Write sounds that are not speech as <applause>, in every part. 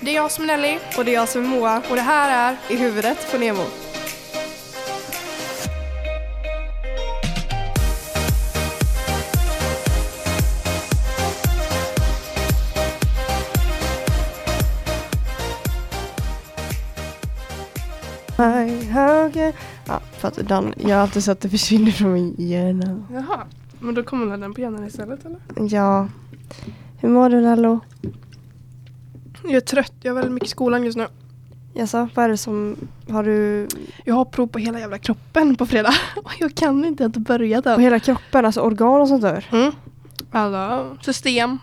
Det är jag som är Nelly Och det är jag som är Moa. och det här är I huvudet på Nemo. Nej, höger. Ja, för att den, jag har alltid sett att det försvinner från min hjärna. Jaha, men då kommer den på hjärnan istället eller? Ja. Hur mår du Nello? Jag är trött, jag har väldigt mycket i skolan just nu. Jaså, vad är det som, har du Jag har prov på hela jävla kroppen på fredag <laughs> och jag kan inte ens börja på den. hela kroppen, alltså organ och sånt där? Mm. Alla system.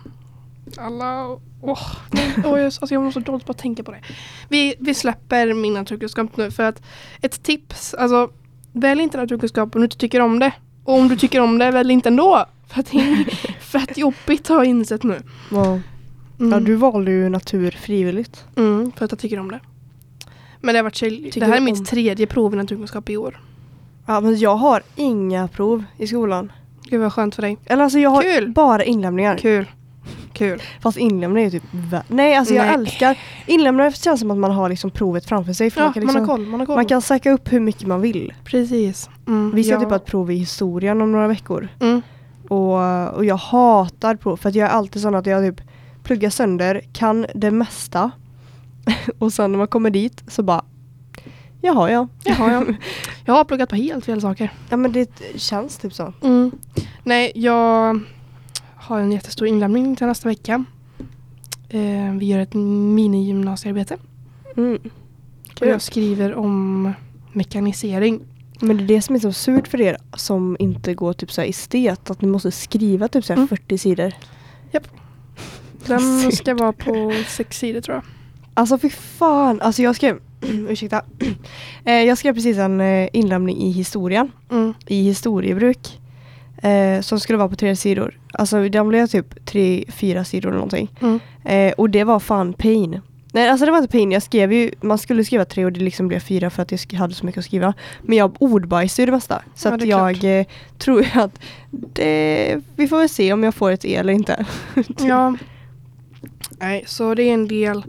Alla... Åh, åh, jag, alltså jag mår så dåligt på att tänka på det. Vi, vi släpper min naturkunskap nu för att ett tips, alltså välj inte naturkunskap om du inte tycker om det. Och om du tycker om det, välj inte ändå. För att det är <laughs> fett jobbigt har jag insett nu. Ja. Mm. ja, du valde ju natur frivilligt. Mm, för att jag tycker om det. Men det har varit. Tycker Det här är mitt om- tredje prov i naturkunskap i år. Ja, men jag har inga prov i skolan. Gud vad skönt för dig. Eller alltså jag har Kul. bara inlämningar. Kul. Kul. Fast inlämningar är typ Nej, alltså jag Nej. älskar inlämningar känns som att man har liksom provet framför sig. För Ja, man, kan man liksom, har koll. Man har koll. man kan söka upp hur mycket man vill. Precis. Mm, Vi ska ja. typ ha ett prov i historien om några veckor. Mm. Och, och jag hatar prov för att jag är alltid sån att jag typ pluggar sönder, kan det mesta. <laughs> och sen när man kommer dit så bara Jaha ja. Jaha, ja. <laughs> Jag har pluggat på helt fel saker. Ja men det känns typ så. Mm. Nej, jag har en jättestor inlämning till nästa vecka. Eh, vi gör ett mini-gymnasiearbete. Mm. Och jag skriver om mekanisering. Men det är det som är så surt för er som inte går typ så här estet. Att ni måste skriva typ så här Mm. 40 sidor. Den ska vara på sex sidor tror jag. Alltså fy fan. Alltså jag skrev, <clears throat> ursäkta. <clears throat> Eh, jag skrev precis en eh, inlämning i historien. Mm. I historiebruk. Eh, som skulle vara på tre sidor. Alltså den blev typ tre, fyra sidor eller någonting. Mm. Eh, och det var fan pain. Nej alltså det var inte pain, jag skrev ju, man skulle skriva tre och det liksom blev fyra för att jag hade så mycket att skriva. Men jag ordbajsade ju det mesta. Så Ja, att det klart. jag eh, tror att det, vi får väl se om jag får ett E eller inte. Ja. <laughs> Nej, så det är en del.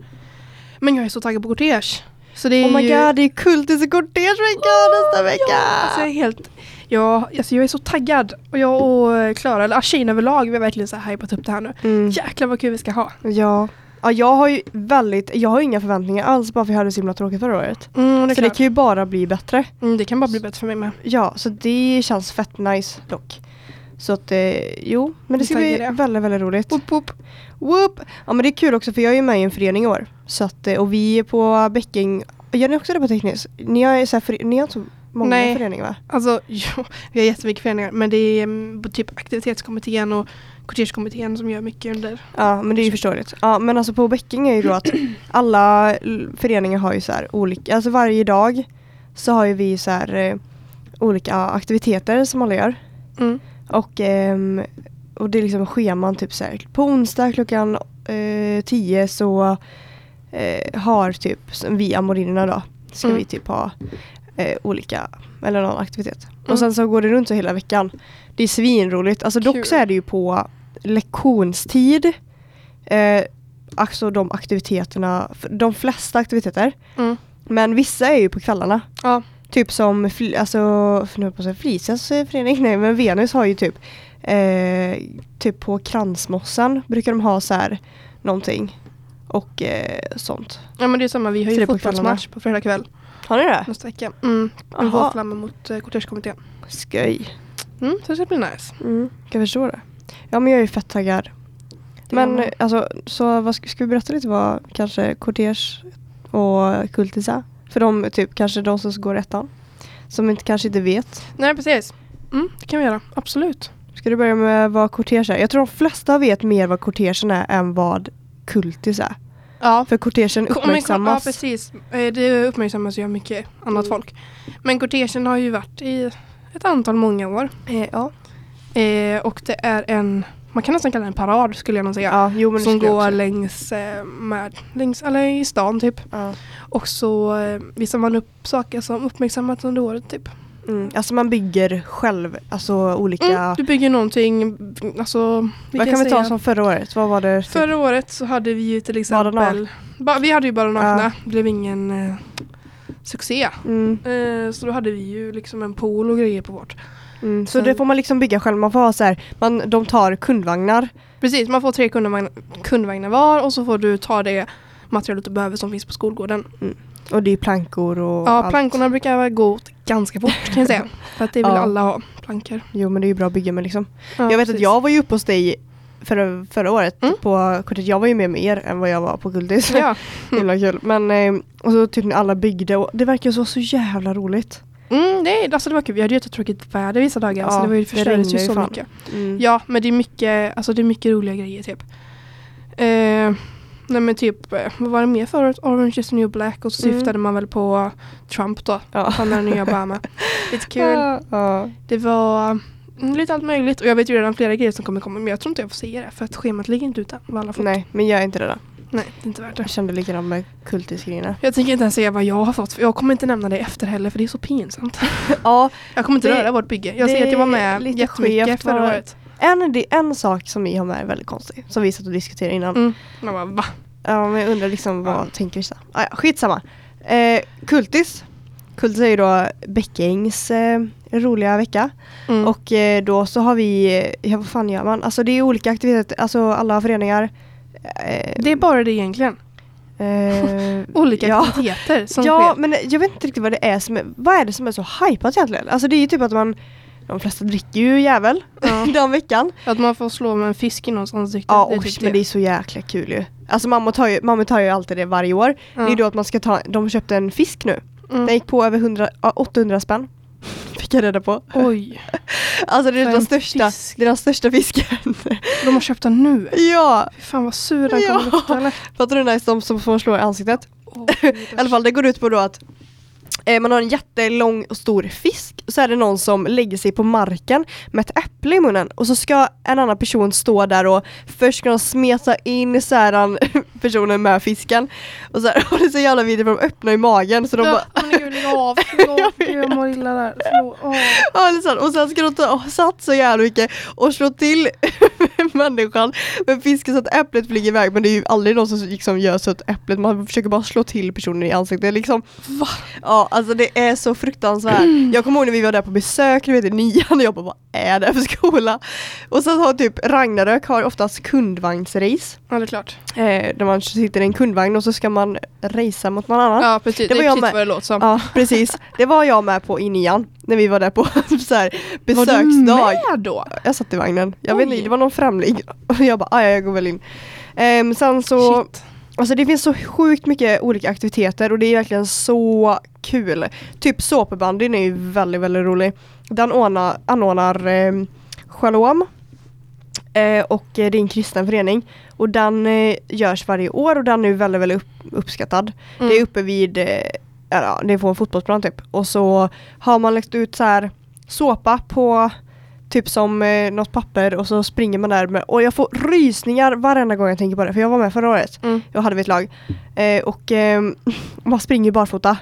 Men jag är så taggad på kortege. Så det är Oh my ju... god, det är kultis och kortegevecka nästa vecka! Ja, alltså jag är helt... Ja, alltså jag är så taggad. Och jag och Klara, eller Ashin överlag, vi har verkligen så här hypat upp det här nu. Mm. Jäklar vad kul vi ska ha. Ja. ja, jag har ju väldigt, jag har inga förväntningar alls bara för jag hade så himla tråkigt förra året. Mm, det, så det klart. kan ju bara bli bättre. mm, det kan bara bli bättre för mig med. Ja, så det känns fett nice dock. Så att, eh, jo, men det ska bli det. väldigt, väldigt roligt. Woop, woop. Whoop! Ja men det är kul också för jag är ju med i en förening i år. Så att, eh, och vi är på Bäcking, gör ni också det på tekniskt? Ni har, så här, för, ni har inte så många Nej. föreningar va? Alltså, <laughs> jo, vi har jättemycket föreningar. Men det är mm, typ aktivitetskommittén och kortegekommittén som gör mycket under. Ja men det är ju förståeligt. Ja men alltså på Bäcking är ju då att <clears throat> alla föreningar har ju så här olika, alltså varje dag så har ju vi så här eh, olika aktiviteter som alla gör. Mm. Och, ehm, och det är liksom scheman typ så här. På onsdag klockan eh, 10 så eh, har typ vi amorinerna då ska Mm. vi typ ha eh, olika eller någon aktivitet. Mm. Och sen så går det runt så hela veckan. Det är svinroligt. Alltså dock så är det ju på lektionstid. Eh, alltså de aktiviteterna, de flesta aktiviteter. Mm. Men vissa är ju på kvällarna. Ja. Typ som, alltså, nu jag på säga Frisias eh, förening, nej men Venus har ju typ, eh, typ på Kransmossen brukar de ha så här någonting. Och eh, sånt. ja, men det är samma. Vi har ju är på fotbollsmatch på fredag kväll Har ni det? nästa vecka. Mm. Går fram emot eh, kortegekommittén. Skoj. Mm, så det ska bli nice. Mm, kan förstå det. Ja men jag är ju fett taggad. Men alltså, så vad ska, ska vi berätta lite vad kanske kortege och kultisa? För de typ kanske de som går ettan. Som inte, kanske inte vet. Nej, precis. Mm, det kan vi göra. Absolut. Ska du börja med vad kortege är? Jag tror de flesta vet mer vad kortegen är än vad kultis är. Ja. För kortegen uppmärksammas. Ja, precis. Eh, Det uppmärksammas ju av mycket annat Mm. folk. Men kortegen har ju varit i ett antal många år. Eh, ja. Eh, och det är en, man kan nästan kalla det en parad skulle jag nog säga. ja, jo som går längs, eh, med, längs, eller i stan typ. Ja. Och så eh, visar man upp saker som uppmärksammats under året typ. Mm. Alltså man bygger själv, alltså olika... Mm, du bygger någonting, alltså... Vad kan vi ta som förra året? Vad var det? Förra året så hade vi ju till exempel... Ba, vi hade ju bara nakna, Ja. blev ingen eh, succé. Mm. Eh, så då hade vi ju liksom en pool och grejer på vårt. Mm. Så Sen- det får man liksom bygga själv. Man får ha så här, man, de tar kundvagnar. Precis, man får tre kundvagnar, kundvagnar var och så får du ta det materialet du behöver som finns på skolgården. Och det är plankor och Ja, allt. plankorna brukar gå åt ganska fort kan jag säga. <laughs> För att det vill Ja. alla ha, plankor. Jo men det är ju bra att bygga med liksom. Ja, jag vet precis. att jag var ju uppe hos dig förra, förra året Mm. på kortet. Jag var ju med mer än vad jag var på Kultis. Ja. <laughs> Himla kul. Men eh, och så typ när alla byggde och det verkar så, så jävla roligt. Mm, är- alltså det var kul. Vi hade ju jättetråkigt väder vissa dagar. Ja, så det var ju, det förstördes ju så fan. mycket. Mm. Ja, men det är mycket, alltså det är mycket roliga grejer typ. Eh, nej men typ, eh, vad var det mer förut? Orange is the new black och så Mm. syftade man väl på Trump då. Ja. Han är den nya Obama. <laughs> Lite kul. Ja. Det var mm, lite allt möjligt och jag vet ju redan flera grejer som kommer komma men jag tror inte jag får säga det för att schemat ligger inte ute. Nej men är inte det då. Nej, det är inte värt det. Jag kände likadant med kultisgrejerna. Jag tänker inte ens säga vad jag har fått för jag kommer inte nämna det efter heller för det är så pinsamt. <laughs> Ja, Jag kommer inte Det- röra vårt bygge. Jag säger att jag var med jättemycket förra året. en, det, en sak som vi har med är väldigt konstig. Som vi satt och diskuterade innan. Mm. Man bara va? Ja men jag undrar liksom vad Ja. tänker vissa? Ah, ja, skitsamma. Eh, kultis. Kultis är ju då Bäckängs eh, roliga vecka. Mm. Och eh, då så har vi, ja vad fan gör man? Alltså det är olika aktiviteter, alltså alla föreningar. Eh, det är bara det egentligen. eh, <laughs> Olika ja. aktiviteter som Ja sker. men jag vet inte riktigt vad det är som är, vad är det som är så hypat egentligen? Alltså det är ju typ att man, de flesta dricker ju jävel Ja. <laughs> den veckan. Att man får slå med en fisk i någons ansikte. Ja det och, typ men det är så jäkla kul ju. Alltså mamma tar ju, mamma tar ju alltid det varje år. Ja. Det är då att man ska ta, de köpte en fisk nu. Mm. Den gick på över 100, ja, 800 spänn. Fick jag reda på. Oj, <laughs> Alltså det är den en största, fisk. det är den största fisken. <laughs> de har köpt den nu. ja! Fy fan vad sur den Ja. kommer lukta eller? Fattar du nice de som får slå i ansiktet? Oh, <laughs> I alla fall det går ut på då att man har en jättelång och stor fisk så är det någon som lägger sig på marken med ett äpple i munnen och så ska en annan person stå där och först ska de smeta in så här, <laughs> personen med fisken och, så här, <laughs> och det är så jävla vidrigt för de öppnar i magen så de bara Ja, men <laughs> gud lägg av, jag mår illa där. Förlåt. Åh. Ja, så och sen ska de ta och satsa jävla mycket och slå till människan med fisken så att äpplet flyger iväg men det är ju aldrig någon som liksom gör så att äpplet, man försöker bara slå till personen i ansiktet liksom. Va? Ja alltså det är så fruktansvärt. Jag kommer ihåg när vi var där på besök, du vet i nian och jag bara vad är det för skola? Och sen har typ Ragnarök har oftast kundvagnsrace. Ja det är klart. Eh, där man sitter i en kundvagn och så ska man racea mot någon annan. Ja precis, Det det, var är jag precis med. vad det låter som. Ja precis, det var jag med på i nian när vi var där på <laughs> så här, Var besöksdag. du med då? Jag satt i vagnen. Jag Oj. vet inte, det var någon främling. Och <laughs> jag bara, "Ah, ja jag går väl in. Ehm, sen så, Shit. alltså det finns så sjukt mycket olika aktiviteter och det är verkligen så kul. Typ såpbandyn är ju väldigt, väldigt rolig. Den ordnar, anordnar eh, Shalom. Eh, och eh, det är en kristen förening. Och den eh, görs varje år och den är väldigt, väldigt upp, uppskattad. Mm. Det är uppe vid, eh, ja, det är på en fotbollsplan typ. Och så har man lagt ut så här såpa på typ som eh, något papper och så springer man där med, och jag får rysningar varenda gång jag tänker på det för jag var med förra året. Mm. Jag hade vi ett lag. Eh, och eh, <laughs> man springer barfota.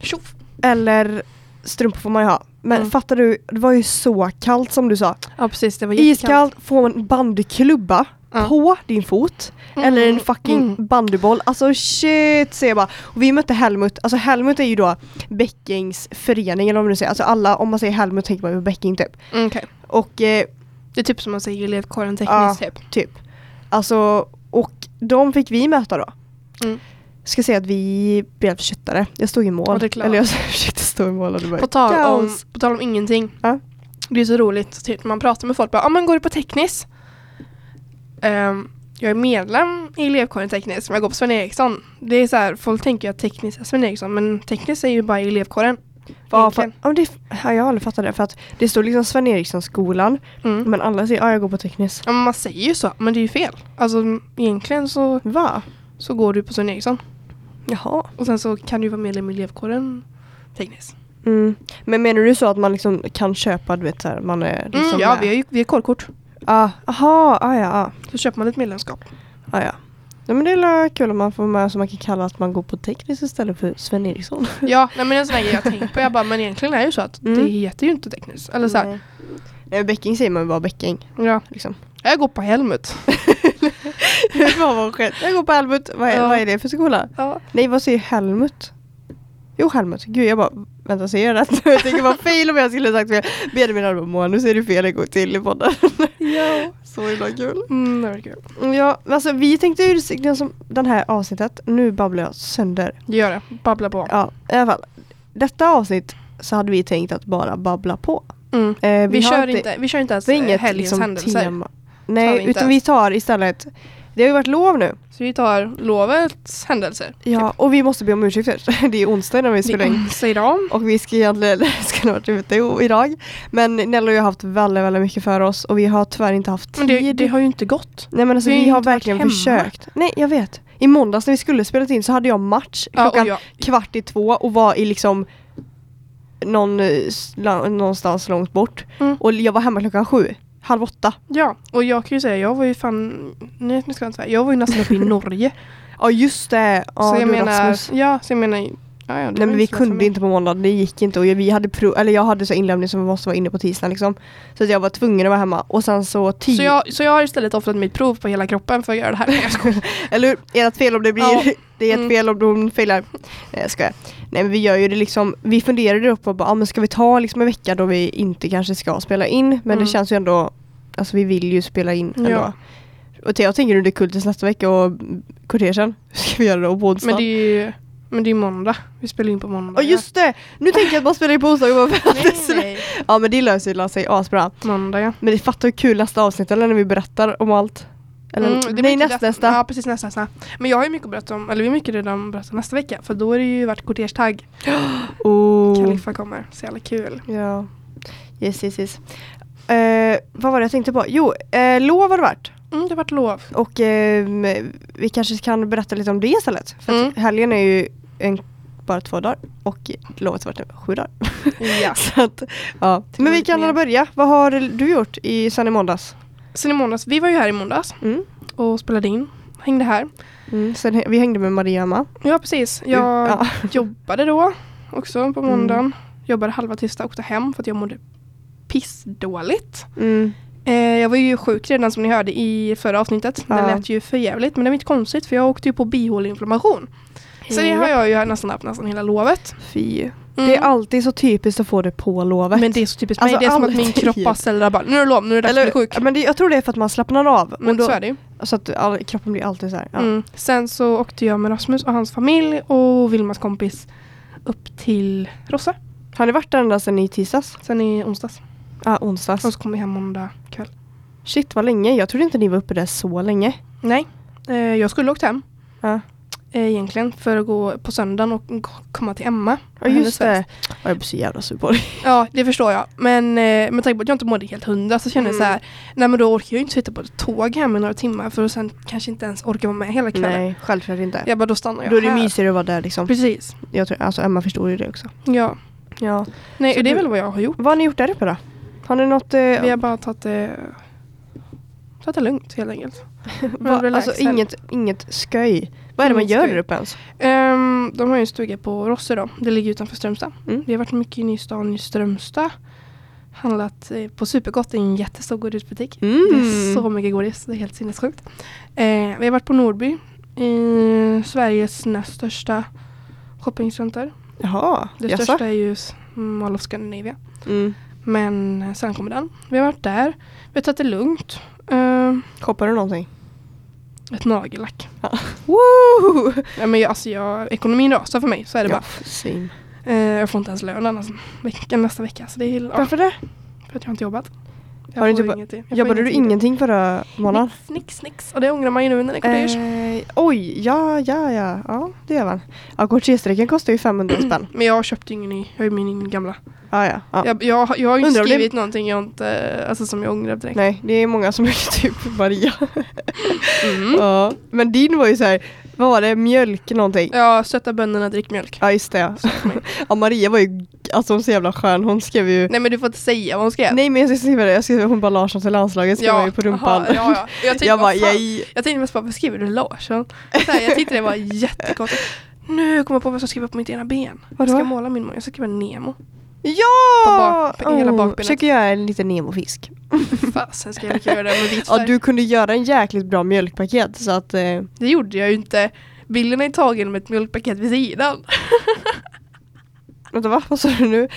Tjoff. Eller strumpor får man ju ha. Men Mm. fattar du, det var ju så kallt som du sa. Ja precis, det var jättekallt. Iskallt, få en bandyklubba Ja. på din fot. Mm, Eller en fucking mm. bandyboll. Alltså shit säger jag bara. Och vi mötte Helmut, alltså Helmut är ju då Bäckings förening eller vad man nu säger. Alltså alla, om man säger Helmut tänker man på Bäcking typ. Mm, Okej. Och eh, Det är typ som man säger i elevkåren Ja. tekniskt typ. typ. Alltså, och de fick vi möta då. Mm. Ska säga att vi blev köttare. Jag stod i mål. Ja. Eller jag <laughs> försökte stå i mål och det var På tal, om, på tal om ingenting. Ja. Det är så roligt typ, man pratar med folk. Bara, ah, men går du på teknis? Ehm, jag är medlem i elevkåren teknis, men jag går på Sven Eriksson. Det är så här, folk tänker att teknis är Sven Eriksson, men teknis är ju bara elevkåren. Ja, för, det, ja, jag har aldrig fattat det för att det står liksom Sven Eriksson-skolan Mm. men alla säger ja jag går på teknisk. Ja, men man säger ju så, men det är ju fel. Alltså egentligen så, Va? så går du på Sven Eriksson. Jaha. Och sen så kan du vara medlem i elevkåren teknis. Mm. Men menar du så att man liksom kan köpa, du vet såhär, man är liksom Mm, ja, vi har ju vi har kårkort. Ah, aha, ah, ja, ah. Så köper man ett medlemskap. ah, ja. Nej, men det är kul om man får med så man kan kalla att man går på tekniskt istället för Sven Eriksson. Ja, nej, men en sån här grej jag tänker på. Jag bara, men egentligen är det ju så att Mm. det heter ju inte tekniskt. Eller så här, Nej. Nej, bäcking säger man bara bäcking. ja. Liksom. Jag går på Helmut. <laughs> Jag går på Helmut. Vad är, Ja. vad är det för skola? Ja. Nej, vad säger Helmut? Jo, Helmut. Gud, jag bara, vänta, säger jag rätt? <laughs> jag tänker vad fel om jag skulle sagt fel. Benjamin hade bara, nu säger du fel en gång till i podden. <laughs> ja. Så himla kul. Mm, det var kul. Ja, men alltså vi tänkte ju den som den här avsnittet, nu babblar jag sönder. Gör det. Babbla på. Ja, i alla fall. Detta avsnitt så hade vi tänkt att bara babbla på. Mm. Eh, Vi, har kör inte, vi kör inte ens helgens liksom, händelser. tema. Nej, vi inte utan ens. vi tar istället, det har ju varit lov nu. Så vi tar lovets händelser. Ja, och vi måste be om ursäkt först. <laughs> Det är onsdag när vi spelar in. Vi säger om. Och vi ska egentligen, <laughs> ska ha varit ute idag. Men Nello har ju haft väldigt, väldigt mycket för oss och vi har tyvärr inte haft Men tid. det, det har ju inte gått. Nej men alltså vi vi, har har verkligen försökt. Nej jag vet. I måndags när vi skulle spela in så hade jag match Ja, och klockan jag, kvart i två och var i liksom någon, eh, någonstans långt bort. Mm. Och jag var hemma klockan sju, halv åtta. ja, och jag kan ju säga, jag var ju fan, nej nu ska jag inte säga, jag var ju nästan uppe i <laughs> Norge. Ja just det, ja så jag menar, Rasmus. ja, så jag menar, ja, ja, Nej men vi kunde inte på måndag, det gick inte och vi hade pro- eller jag hade så inlämning som måste vara inne på tisdagen liksom. Så att jag var tvungen att vara hemma och sen så Så jag, så jag har istället offrat mitt prov på hela kroppen för att göra det här. <laughs> Eller hur? Ert fel om det blir, Ja. <laughs> det är ett Mm. fel om de failar. Nej jag skojar. Nej men vi gör ju det liksom, vi funderade upp på bara, ah, men ska vi ta liksom en vecka då vi inte kanske ska spela in men Mm. det känns ju ändå, alltså vi vill ju spela in ändå. Ja. Och jag tänker under kultis nästa vecka och kortegen <laughs> ska vi göra det på onsdag. Men det är ju men det är måndag. Vi spelar in på måndag. Ja just det! Nu tänker jag att man spelar in på onsdag bara <laughs> Nej, nej. Ja men det löser sig asbra. Måndag ja. Men det fattar hur kul nästa avsnitt eller när vi berättar om allt. Eller, Mm, nej nästa, nästa. Ja precis nästa, nästa. Men jag har ju mycket att berätta om, eller vi har mycket redan berätta nästa vecka. För då är det ju varit kortegetagg. <gasps> Oh. Kaliffa kommer. Så jävla kul. Ja. Yes yes yes. Eh, vad var det jag tänkte på? Jo, eh, lov har det varit. Mm, det har varit lov. Och ehm, vi kanske kan berätta lite om det istället. För Mm. helgen är ju en, bara två dagar och lovet har varit sju dagar. Ja. <laughs> Att, ja. Men vi kan börja. Vad har du gjort i, sen i måndags? Sen i måndags, vi var ju här i måndags Mm. och spelade in. Hängde här. Mm. Sen, vi hängde med Maria Emma. Ja precis. Jag Ja. <laughs> jobbade då också på Mm. måndagen. Jobbade halva tisdag och åkte hem för att jag mådde pissdåligt. Mm. Eh, jag var ju sjuk redan som ni hörde i förra avsnittet. Det Ja. lät ju för jävligt men det var inte konstigt för jag åkte ju på bihåleinflammation. Så det har jag ju nästan haft nästan hela lovet. Fy. Mm. Det är alltid så typiskt att få det på lovet. Men det är så typiskt Alltså, mig. Det är som att min kropp bara ställer bara, nu är det lov, nu är det dags att bli sjuk. men det, jag tror det är för att man slappnar av. Men då, så är det. Så att all, kroppen blir alltid så här. Ja. Mm. Sen så åkte jag med Rasmus och hans familj och Vilmas kompis upp till Rosse. Har ni varit där ända sedan i tisdags? Sen i onsdags. Ja, ah, onsdags. Och så kom vi hem måndag kväll. Shit vad länge. Jag trodde inte ni var uppe där så länge. Nej, eh, jag skulle åkt hem. Ja. Eh, egentligen för att gå på söndagen och komma till Emma. Ja just det. Ja, jag blir så jävla sur på dig. <laughs> Ja, det förstår jag. Men eh, med tanke på att jag inte mådde helt hundra så kände jag Mm. så här, nej men då orkar jag ju inte sitta på ett tåg hem i några timmar för att sen kanske inte ens orka vara med hela kvällen. Nej, självklart inte. Jag bara, då stannar jag Då är det här. mysigare att vara där liksom. Precis. Jag tror, alltså Emma förstår ju det också. Ja. Ja. Nej, Så det är du- väl vad jag har gjort. Vad har ni gjort där uppe då? Har ni något... Eh, Vi har bara tagit det, tagit det lugnt helt enkelt. <laughs> alltså inget, inget sköj. Vad är det man gör där uppe ens? Ehm, de har ju en stuga på Rosse då. Det ligger utanför Strömstad. Mm. Vi har varit mycket inne i stan i Strömstad. Handlat eh, på Supergott i en jättestor godisbutik. Det är så mycket godis, det är helt sinnessjukt. Eh, vi har varit på Nordby, i Sveriges näst största shoppingcenter. Jaha, Det jaså? största är ju Mall of Scandinavia. Mm. Men sen kommer den. Vi har varit där, vi har tagit det lugnt. Eh, Shoppar du någonting? Ett nagellack. Woo! Ja, men jag, alltså jag, ekonomin rasar för mig, så är det Ja, bara. same. Eh, jag får inte ens lön alltså, veckan, nästa vecka. Så det är ja, Varför det? för att jag har inte jobbat. Jag Har du inte ingenting. Jag Jobbade du ingenting. ingenting förra månaden? Nix, nix, nix. Och det ångrar man ju nu när det kommer eh. Oj, ja, ja, ja. Ja, det gör man. Ja, kortséstreken kostar ju 500 <clears throat> spänn. Men jag köpte ingen ny. Jag har ju min gamla. Ja, ja. ja. Jag, jag, jag har ju Undrar om det- skrivit någonting jag inte, alltså, som jag ångrar direkt. Nej, det är många som är <laughs> typ Maria. Mm. Ja, men din var ju så här. Vad var det? Mjölk någonting? Ja, stötta bönderna, drick mjölk. Ja just det. Ja <laughs> Maria var ju alltså hon så jävla skön. Hon skrev ju Nej men du får inte säga vad hon skrev. Nej men jag ska skriva det. Jag skrev hon bara Larsson till landslaget skrev jag ju på rumpan. aha, ja, ja. Jag <laughs> tänkte, jag bara jag, Jag tänkte mest bara, vad skriver du Larsson? Så här, jag tyckte det var <laughs> jättekonstigt. Nu kommer jag på vad jag ska skriva på mitt ena ben. Jag Vadå? ska måla min mun. Jag ska skriva Nemo. Ja! På bak- på hela bakbenet. Försöker göra en liten Nemo-fisk. <laughs> Fasen ska jag lika göra det med vit Ja du kunde göra en jäkligt bra mjölkpaket så att eh, Det gjorde jag ju inte. Bilden är tagen med ett mjölkpaket vid sidan. <laughs> Vänta va? Vad sa du nu?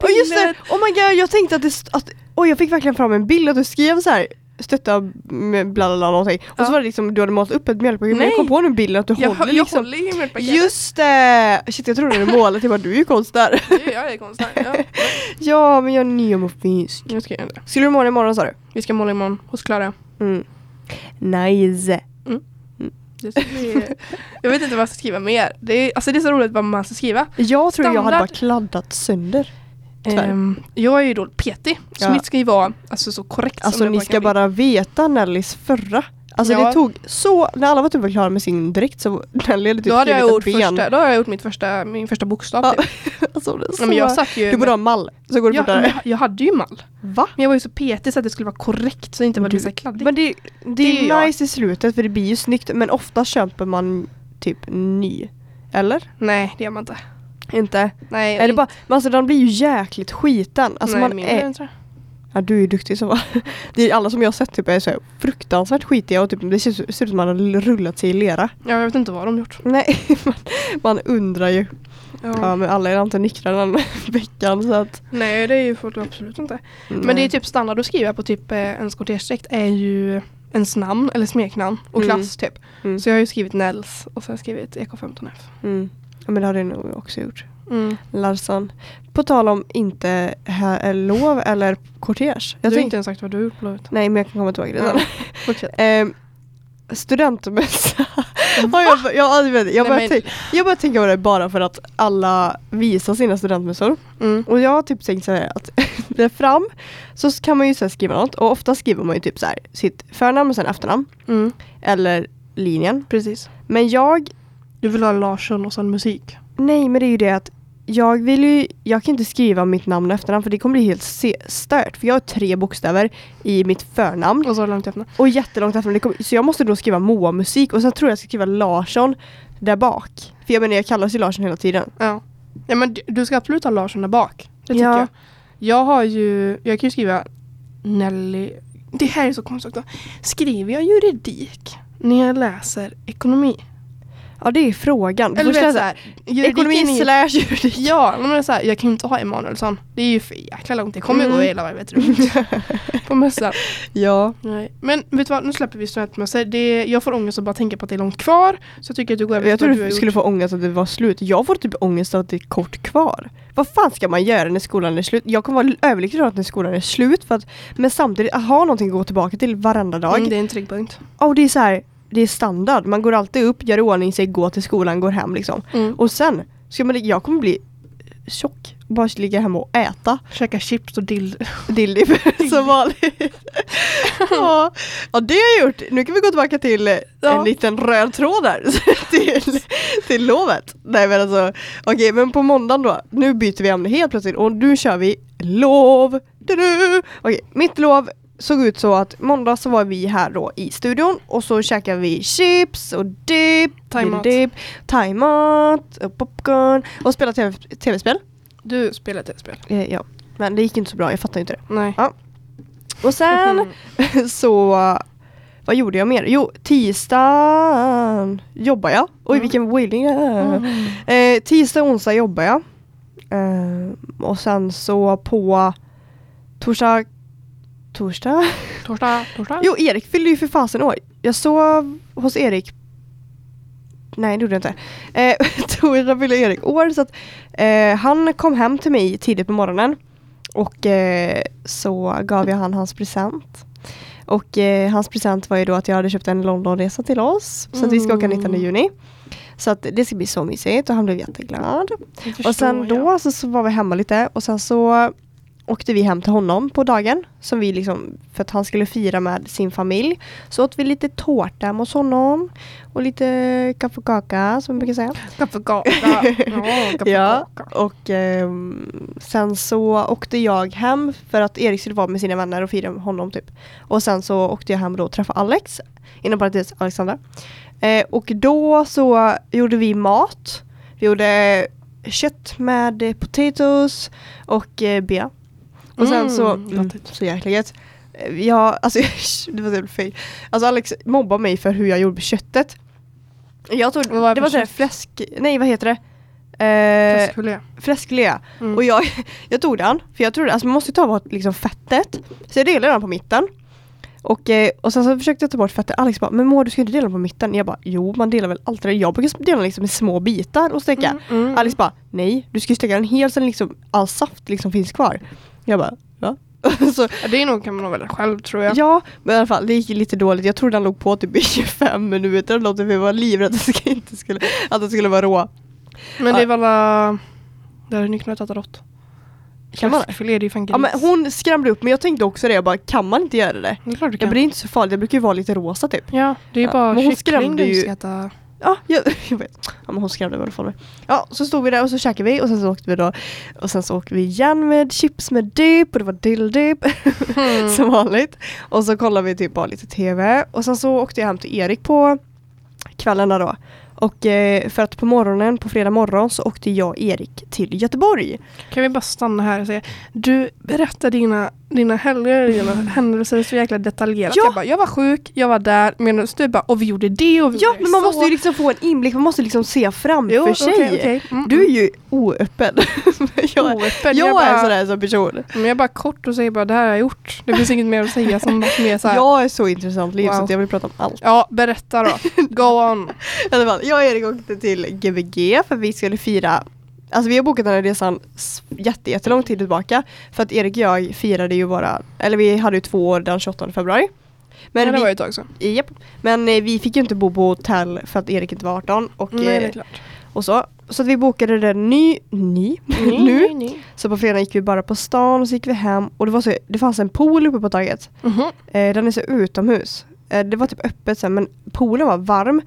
Oh, just det! Oh my god jag tänkte att det att, Oj jag fick verkligen fram en bild att du skrev så här stötta bla bla bla någonting och Ja. så var det liksom du hade målat upp ett mjölkpaket men jag kom på nu bilden att du Jag, håller jag liksom håller i mjölkpaketet. Just det! Shit jag trodde du målade, jag bara du är ju konstnär. <laughs> Jag konstnär. Ja. <laughs> ja men jag är Nemo-fisk. Nu ska jag göra det. Skulle du måla imorgon sa du? Vi ska måla imorgon hos Klara. Mm. Nice. Ska bli... Jag vet inte vad jag ska skriva mer. Det är, alltså det är så roligt vad man ska skriva. Jag tror jag hade Standard. bara kladdat sönder. Ehm, jag är ju då petig. Så Ja. mitt ska ju vara alltså, så korrekt Alltså som det ni bara ska kan bli. bara veta Nellys förra. Alltså Ja. det tog så, när alla var typ klara med sin dräkt så Nelly hade typ Då hade jag skrivit gjort, ett ben. första, då har jag gjort mitt första, min första bokstav. Ja, Typ. <laughs> Alltså, Ja, men jag satt ju du borde ha mall, så går det ja, fortare. jag, jag hade ju mall. Va? Men jag var ju så petig så att det skulle vara korrekt så det inte var så kladdigt. Men det, det, Det är är jag. nice i slutet för det blir ju snyggt men ofta köper man typ ny. Eller? Nej det gör man inte. Inte? Nej, Är det bara, men alltså den blir ju jäkligt skiten. Alltså nej, man min är, tror ja, du är ju duktig så va? <laughs> Det är alla som jag har sett typ är så här fruktansvärt skitiga och typ, det ser, ser ut som man har rullat sig i lera. jag. jag vet inte vad de gjort. Nej, <laughs> man, man undrar ju. Ja. Ja men alla är inte nickrar den <laughs> veckan så att Nej det är ju folk absolut inte. Men det är typ standard att skriva på typ eh, ens kortégedräkt är ju ens namn eller smeknamn och Mm. klass typ. Mm. Så jag har ju skrivit Nels och så har jag skrivit EK15F. Mm. Ja men det hade jag nog också gjort. Mm. Larsson. På tal om inte här är lov eller kortege. Jag du har inte ens sagt vad du har gjort på lovet. Nej men jag kan komma tillbaka det Fortsätt. <laughs> sen. Eh, studentmässa. <laughs> ja, jag, jag, jag, jag, Nej, bara men- tänk, jag bara tänker på det bara för att alla visar sina studentmässor. Mm. Och jag har typ tänkt så här att <laughs> där fram så kan man ju så skriva något och ofta skriver man ju typ så här sitt förnamn och sen efternamn. Mm. Eller linjen. Precis. Men jag Du vill ha Larsson och sen musik. Nej men det är ju det att jag vill ju, jag kan inte skriva mitt namn och efternamn för det kommer bli helt stört. För jag har tre bokstäver i mitt förnamn Och så långt efter. och jättelångt efternamn. Kommer, så jag måste då skriva Moa musik och sen tror jag jag ska skriva Larsson där bak. För jag menar jag kallas ju Larsson hela tiden. Ja. ja men du, ska absolut ha Larsson där bak. Det tycker Ja. jag. Jag har ju, jag kan ju skriva Nelly. Det här är så konstigt också. Skriver jag juridik när jag läser ekonomi? Ja det är frågan. Eller vet läsa såhär, juridiken Ekonomi är slash juridik. Ja, men så här, jag kan ju inte ha Emanuelsson. Det är ju för jäkla långt. Det kommer Mm. gå hela varvet runt <laughs> på mössan. Ja. Nej. Men vet du vad, nu släpper vi studentmössor. Det, jag får ångest att bara tänka på att det är långt kvar. Så jag tycker att du går över Jag tror du du skulle gjort. få ångest att det var slut. Jag får typ ångest att det är kort kvar. Vad fan ska man göra när skolan är slut? Jag kommer vara överlycklig över att när skolan är slut. För att, men samtidigt, att ha någonting att gå tillbaka till varenda dag. Mm, det är en trygg punkt. Och det är så här, det är standard. Man går alltid upp, gör i ordning sig, går till skolan, går hem liksom. Mm. Och sen, ska man, jag kommer bli tjock. Bara ligga hemma och äta Käka chips och dill. <laughs> dilldipp <laughs> som vanligt. <laughs> ja. ja, det har jag gjort. Nu kan vi gå tillbaka till eh, Ja. en liten röd tråd där. till, till lovet. Nej men alltså, okej men på måndagen då. Nu byter vi ämne helt plötsligt och nu kör vi lov. Okej, mitt lov såg ut så att måndag så var vi här då i studion och så käkade vi chips och dipp, Thaimat. dipp, thaimat och popcorn och spelade TV tv-spel. Du spelar tv-spel. Eh, ja, men det gick inte så bra, jag fattar inte det. Nej. Och sen <laughs> så, vad gjorde jag mer? Jo, tisdag jobbar jag. Oj Mm. vilken är. Mm. Eh, tisdag och onsdag jobbar jag. Eh, och sen så på torsdag, torsdag? Torsdag, torsdag. Jo, Erik fyllde ju för fasen år. Jag sov hos Erik Nej det gjorde jag inte. Eh, <laughs> torsdag fyllde Erik år så att eh, han kom hem till mig tidigt på morgonen och eh, så gav jag han hans present. Och eh, hans present var ju då att jag hade köpt en Londonresa till oss så att vi ska åka Mm. 19 juni. Så att det ska bli så mysigt och han blev jätteglad. Och sen då så, så var vi hemma lite och sen så åkte vi hem till honom på dagen. Som vi liksom, för att han skulle fira med sin familj. Så åt vi lite tårta hemma hos honom. Och lite kaffe och kaka som vi brukar säga. <laughs> Kaffekaka. <laughs> Ja, Ja, kaffekaka. och ehm, sen så åkte jag hem för att Erik skulle vara med sina vänner och fira med honom typ. Och sen så åkte jag hem då och träffade Alex, inom parentes Alexandra. Eh, och då så gjorde vi mat. Vi gjorde kött med eh, potatoes och eh, bea. Och sen så, Mm, mm, så jäkla gött. Eh, Jag, alltså <laughs> det var så jävla fel. Alltså Alex mobbar mig för hur jag gjorde köttet. Jag tog, Vad var det det var kött? fläsk, nej vad heter det? Eh, Fläskfilé. fläskfilé. Mm. Och jag, <laughs> jag tog den, för jag trodde, alltså man måste ta bort liksom fettet. Så jag delade den på mitten. Och, eh, och sen så försökte jag ta bort fettet. Alex bara, men Moa du ska inte dela på mitten. Jag bara, jo man delar väl alltid det. Jag brukar dela liksom i små bitar och steka. Mm, mm. Alex bara, nej du ska ju steka den helt så liksom, all saft liksom finns kvar. Jag bara, va? <laughs> så, Ja, det är nog, kan man nog välja själv tror jag. ja, men i alla fall det gick lite dåligt. Jag trodde den låg på typ i <laughs> 25 minuter eller för jag var livrädd att det ska- <laughs> inte skulle, att det skulle vara rå. Men det är väl alla... Där har ni kunnat äta rått. Kan man det? Fläskfilé, det är ju fan gris. Ja men hon skrämde upp men jag tänkte också det, jag bara kan man inte göra det? Det är klart du Ja, kan. men det är inte så farligt, det brukar ju vara lite rosa typ. Ja, det är ju Ja, bara men hon kyckling skrämde du ska äta. Ja, jag, <laughs> jag vet. Ja, men hon skrämde i alla fall mig. Ja, så stod vi där och så käkade vi och sen så åkte vi då och sen så åkte vi igen med chips med dipp och det var dilldipp <laughs> Mm. som vanligt. Och så kollade vi typ bara lite tv och sen så åkte jag hem till Erik på kvällarna då. Och eh, för att på morgonen, på fredag morgon så åkte jag och Erik till Göteborg. Kan vi bara stanna här och säga Du berättar dina, dina helger, dina händelser så jäkla detaljerat. Ja. Jag, bara, jag var sjuk, jag var där, medan du bara och vi gjorde det och vi Ja, men man så. måste ju liksom få en inblick, man måste liksom se framför Jo, sig. okej, okej. Mm, Du är ju oöppen. <laughs> jag, Oöppen. jag, Jag, är bara, sådär som person. men jag är bara kort och säger bara det här har jag gjort. Det finns inget mer att säga som mer så här. Jag är så intressant liv så Wow. att jag vill prata om allt. Ja, berätta då. Go on. <laughs> Jag Erik åkte till Gbg för vi skulle fira Alltså vi har bokat den här resan jätte, jättelång tid tillbaka För att Erik och jag firade ju våra Eller vi hade ju två år den 28 februari Men, det var ju ett tag sedan. japp. Men eh, vi fick ju inte bo på hotell för att Erik inte var 18 och, Nej, det är eh, klart. och så Så att vi bokade den ny, ny, Nej, <laughs> nu nej, nej. Så på fredag gick vi bara på stan och så gick vi hem och det, var så, det fanns en pool uppe på taget Mhm. Eh, den är så utomhus. Eh, det var typ öppet sen men poolen var varm.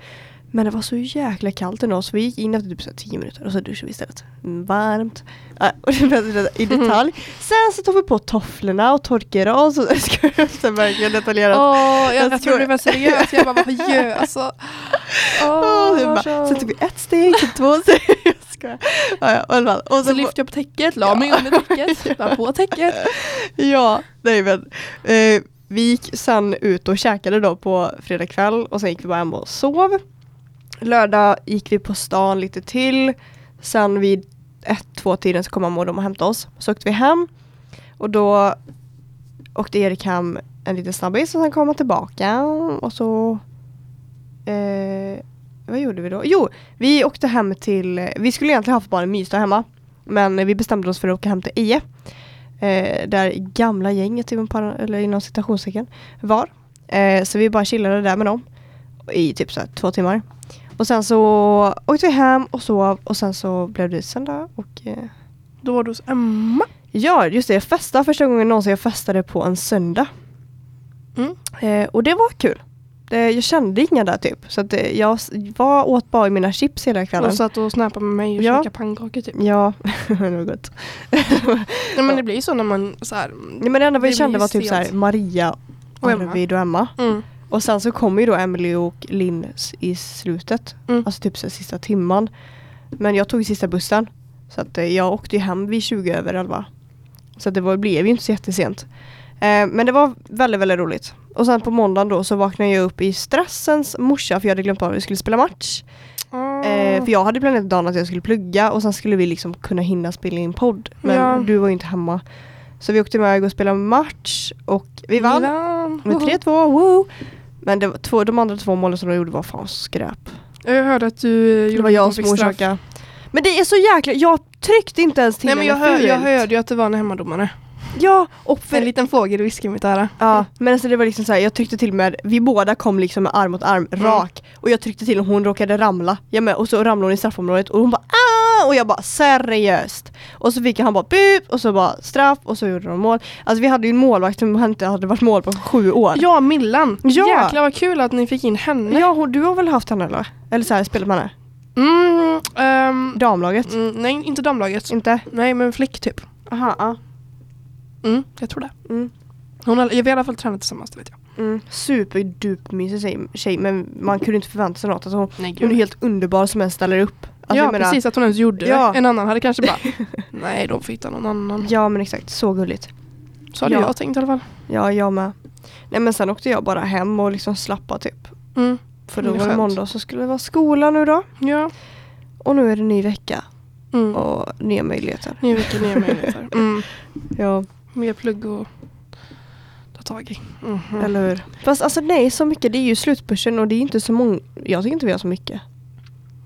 Men det var så jäkla kallt ändå så vi gick in efter typ så 10 minuter och så duschade vi istället. Varmt. Och blev i detalj. <laughs> Sen så tog vi på tofflorna och torkade oss. Och ska jag inte verkligen detaljerat. Åh, jag, Jag jag, tror- trodde det var seriöst. Jag bara, vad gör alltså? <laughs> Bara, så- sen tog vi ett steg, sen två steg. <laughs> Jag skojar. Ja, och så så lyfte jag på täcket, la mig under täcket, la på täcket. Ja, nej men. Eh, vi gick sen ut och käkade då på fredag kväll och sen gick vi bara hem och sov. Lördag gick vi på stan lite till. Sen vid ett, två tiden så kom mamma och de och hämtade oss. Så åkte vi hem och då åkte Erik hem en liten snabbis och sen kom han tillbaka och så eh, vad gjorde vi då? Jo, vi åkte hem till, vi skulle egentligen haft bara en mysdag hemma. Men vi bestämde oss för att åka hem till Ie. Eh, där gamla gänget inom, eller inom citationstecken var. Eh, så vi bara chillade där med dem. I typ så här två timmar. Och sen så åkte vi hem och sov och sen så blev det söndag och eh, Då var du hos Emma. Ja, just det. Jag festade första gången någonsin jag festade på en söndag. Mm. Eh, och det var kul. Det, jag kände inga där typ. Så att det, jag var åt bara i mina chips hela kvällen. Och satt och snappade med mig och Ja. käkade pannkakor typ. Ja, <laughs> det var gott. Nej men det blir ju så när man så här, Ja, men det enda Det kände blir var typ så här Maria, Och Emma. Arvid och Emma. mm. Och sen så kommer ju då Emily och Linn i slutet. Mm. Alltså typ så sista timman. Men jag tog sista bussen. Så att eh, jag åkte ju hem vid 20 över 11. Så att det var, blev ju inte så jättesent. Eh, men det var väldigt, väldigt roligt. Och sen på måndagen då så vaknade jag upp i stressens morsa för jag hade glömt av att vi skulle spela match. Ah. Eh, för jag hade planerat dagen att jag skulle plugga och sen skulle vi liksom kunna hinna spela in podd. Men Ja. du var ju inte hemma. Så vi åkte iväg och spelade match och vi vann. vann. Med 3-2, woo! Men det var två, de andra två målen som de gjorde var fan skräp. Jag hörde att du Det gjorde var jag som orsakade. Men det är så jäkla, jag tryckte inte ens till Nej men jag, hör, jag hörde ju att det var en hemmadomare. Ja, och för, En liten fågel viskade i mitt öra. ja, men alltså det var liksom så här, jag tryckte till med, vi båda kom liksom med arm mot arm, Mm. rak. Och jag tryckte till och hon råkade ramla. Jag med, och så ramlade hon i straffområdet och hon bara ah! Ah! och jag bara seriöst. Och så fick han bara pip och så bara straff och så gjorde de mål. Alltså vi hade ju en målvakt som inte hade varit mål på sju år. Ja, Millan. Ja. Jäklar vad kul att ni fick in henne. Ja, du har väl haft henne eller? Eller så här, spelat med henne? Mm, ehm, Damlaget? mm, nej, inte damlaget. Inte? Nej, men flick typ. Aha, ja. Mm, jag tror det. Mm. Hon har, vi har i alla fall tränat tillsammans, det vet jag. Mm. Superdupermysig tjej, men man kunde inte förvänta sig något. Alltså, hon, Nej, hon är helt underbar som ens ställer upp. Alltså, ja, jag menar- precis att hon ens gjorde Ja. det. En annan hade kanske bara, <laughs> nej de får hitta någon annan. Ja men exakt, så gulligt. Så hade Ja. jag tänkt i alla fall. Ja, jag med. Nej men sen åkte jag bara hem och liksom slappa typ. Mm. För då Mm, var det måndag så skulle det vara skola nu då. Ja. Och nu är det ny vecka Mm. och nya möjligheter. Ny vecka, nya möjligheter. <laughs> Mm. Ja, Mer plugg och ta tag i. Mhm. eller hur? Fast alltså nej, så mycket. Det är ju slutbörsen och det är inte så många. Jag tycker inte vi har så mycket.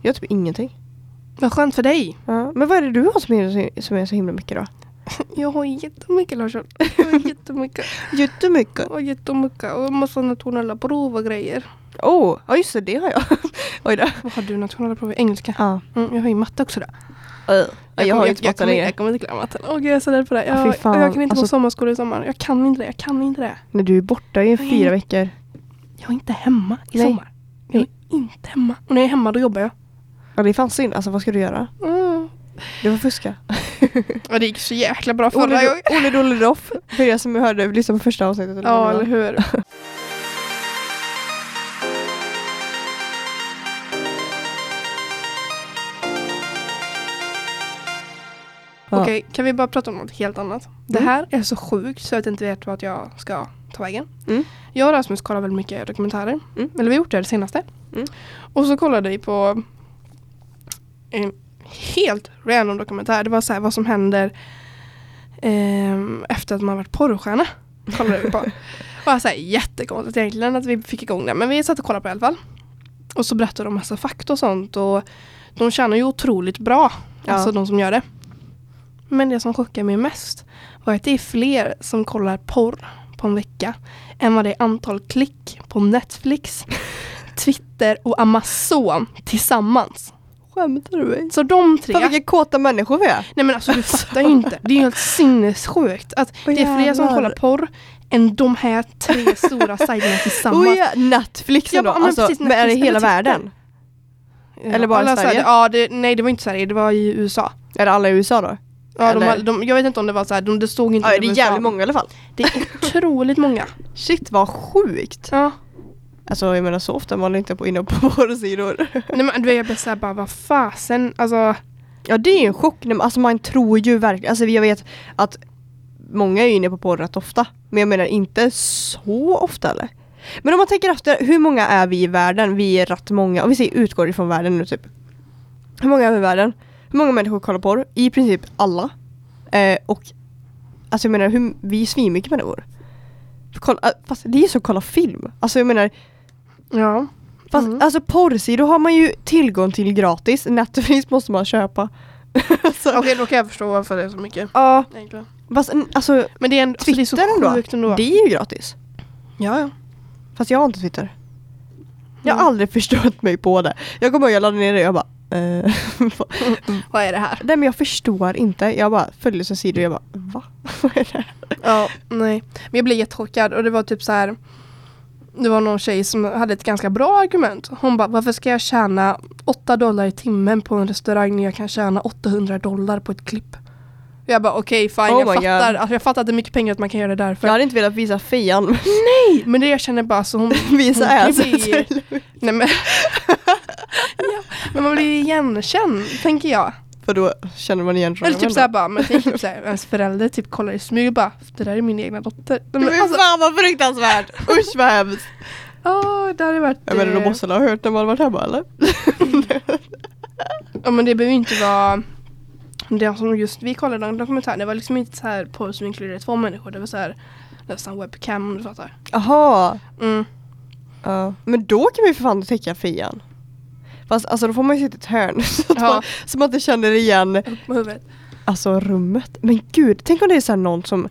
Jag har typ ingenting. Vad skönt för dig. Ja. Men vad är det du har som är, som är så himla mycket då? <laughs> Jag har jättemycket Larsson. <laughs> Jag har jättemycket. Jättemycket. Och jättemycket. Och massa nationella prov och grejer. Oh, ja just det, det har jag. <laughs> Oj då. Vad har du nationella prov i? Engelska? Ja. Mm, jag har ju matte också då. Uh. Jag, jag har ju inte matte längre. Jag kommer inte klara matten. Åh jag är så rädd för det. Ja, Jag, fan. jag kan inte gå Alltså- sommarskola i sommar. Jag kan inte det. Jag kan inte det. Men du är borta i fyra Nej. veckor. Jag är inte hemma i Nej. sommar. Jag är inte hemma. Och när jag är hemma då jobbar jag. Ja det är fan synd. Alltså vad ska du göra? Mm. Du får fuska. Ja, det gick så jäkla bra förra gången. Olle Dolle Doff. För er som hörde, lyssna på första avsnittet. eller Ja, det eller var. hur. Okej, kan vi bara prata om något helt annat? Det Mm. här är så sjukt så att jag inte vet vart jag ska ta vägen. Mm. Jag och Rasmus kollar väldigt mycket dokumentärer. Mm. Eller vi har gjort det, det senaste. Mm. Och så kollade vi på en helt random dokumentär. Det var så här vad som händer ehm, efter att man varit porrstjärna. Kollade vi på. <laughs> Var så här jättekonstigt egentligen att vi fick igång det. Men vi satt och kollade på det i alla fall. Och så berättade de massa fakta och sånt. Och de tjänar ju otroligt bra. Ja. Alltså de som gör det. Men det som chockade mig mest var att det är fler som kollar porr på en vecka än vad det är antal klick på Netflix, <laughs> Twitter och Amazon tillsammans. Skämtar du mig? Så de tre... Fan vilka kåta människor vi är. Nej men alltså du fattar ju inte. Det är ju helt sinnessjukt att Åh, det är fler som kollar porr än de här tre stora sajterna <laughs> tillsammans. Oh, ja, Netflix Ja, men alltså, precis, men är det Netflix hela eller världen? Ja, eller bara i Sverige? sajter- Ja, det, nej det var inte Sverige, det var i USA. Är det alla i USA då? Ja, de, de, jag vet inte om det var så här, de, det stod inte Ja, det är jävligt många i alla fall. Det är otroligt många. <laughs> Shit vad sjukt. Ja. Alltså jag menar så ofta man inte på inne på <laughs> våra sidor. Nej men du jag blir såhär bara vad fasen, alltså Ja det är ju en chock. Nej, men Alltså man tror ju verkligen, alltså jag vet att många är inne på porr rätt ofta. Men jag menar inte så ofta eller? Men om man tänker efter, hur många är vi i världen? Vi är rätt många, om vi säger utgår ifrån världen nu typ. Hur många är vi i världen? Hur många människor kollar porr? I princip alla. Eh, och alltså jag menar, hur, vi är svinmycket människor. Kolla, äh, fast det är så att kolla film. Alltså jag menar, ja. Fast Mm. alltså porrsidor har man ju tillgång till gratis. Netflix måste man köpa. <laughs> Okej då kan jag förstå varför det är så mycket. Ja, Egentligen. fast alltså Men det är, en, alltså, det är så Twitter sjukt ändå. det är ju gratis. Ja, ja. Fast jag har inte Twitter. Jag har Mm. aldrig <laughs> förstått mig på det. Jag kommer ihåg jag laddade ner det och jag bara eh, <laughs> Vad är det här? Nej men jag förstår inte. Jag bara följde så sidor och jag bara va? Vad är det? Ja, nej. Men jag blev jättechockad och det var typ så här. Det var någon tjej som hade ett ganska bra argument. Hon bara, varför ska jag tjäna 8 dollar i timmen på en restaurang när jag kan tjäna 800 dollar på ett klipp? Jag bara okej fine, Oh jag, fattar, alltså, jag fattar att det är mycket pengar att man kan göra det därför. Jag hade inte velat visa fian. <laughs> Nej! Men det jag känner bara så hon... <laughs> visa hon kan ass. bli- Nej men... <laughs> ja, men man blir igenkänd, tänker jag. För då känner man igen Eller typ såhär bara, men tänk typ såhär, ens förälder typ kollar i smyg och bara Det där är min egna dotter. Men, Men alltså, fan vad fruktansvärt! Usch vad hemskt! ja, det hade varit... Jag menar de måste ha hört när man varit hemma eller? Ja men det behöver inte vara det som just vi kollade en dokumentär, det var liksom inte så här porr som inkluderade två människor, det var så här nästan webcam om du fattar. Jaha. Mm. Ja, men då kan vi för fan täcka fian. Fast alltså då får man ju sitta i ett hörn <laughs> så att, Ja. man, så man inte känner igen alltså rummet. Men gud, tänk om det är så någon som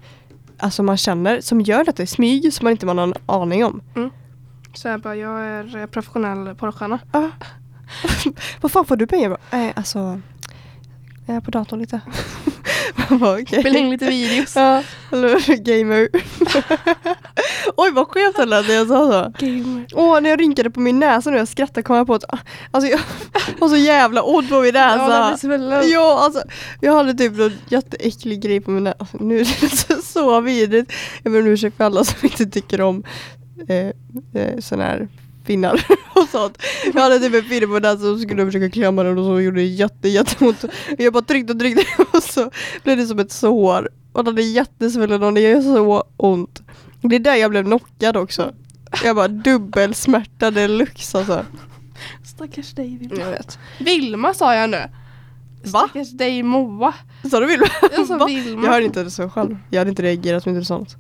alltså man känner som gör detta i smyg som man inte har någon aning om. Så jag bara, jag är eh, professionell porrstjärna. Ah. <laughs> Vad fan får du pengar på? Eh, alltså Jag är på datorn lite. Man <laughs> bara, okej. Spela in lite videos. Ja, eller gamer. Oj vad skevt det lät när jag sa så. Åh, när jag rynkade på min näsa när jag skrattade kom jag på att alltså jag <laughs> har så jävla ont på min Ja, det näsa. blir svullen. Ja, alltså jag hade typ någon jätteäcklig grej på min näsa. Alltså, nu <laughs> är det så, så vidrigt. Jag ber om ursäkt för alla som inte tycker om eh, eh, sån här finnar <laughs> och sånt. Jag hade typ en finne på näsan och skulle försöka klämma den och så gjorde det jätte, jätteont. Jag bara tryckte och tryckte och så blev det som ett sår. Och den är jättesvullen och det gör så ont. Det är där jag blev knockad också. Jag bara dubbelsmärta deluxe alltså. Stackars dig Vilma. Jag vet. Vilma sa jag nu. Va? Stackars dig Moa. Sa du Vilma? Jag sa <laughs> Va? Vilma. Jag hörde inte det så själv. Jag hade inte reagerat om inte sånt.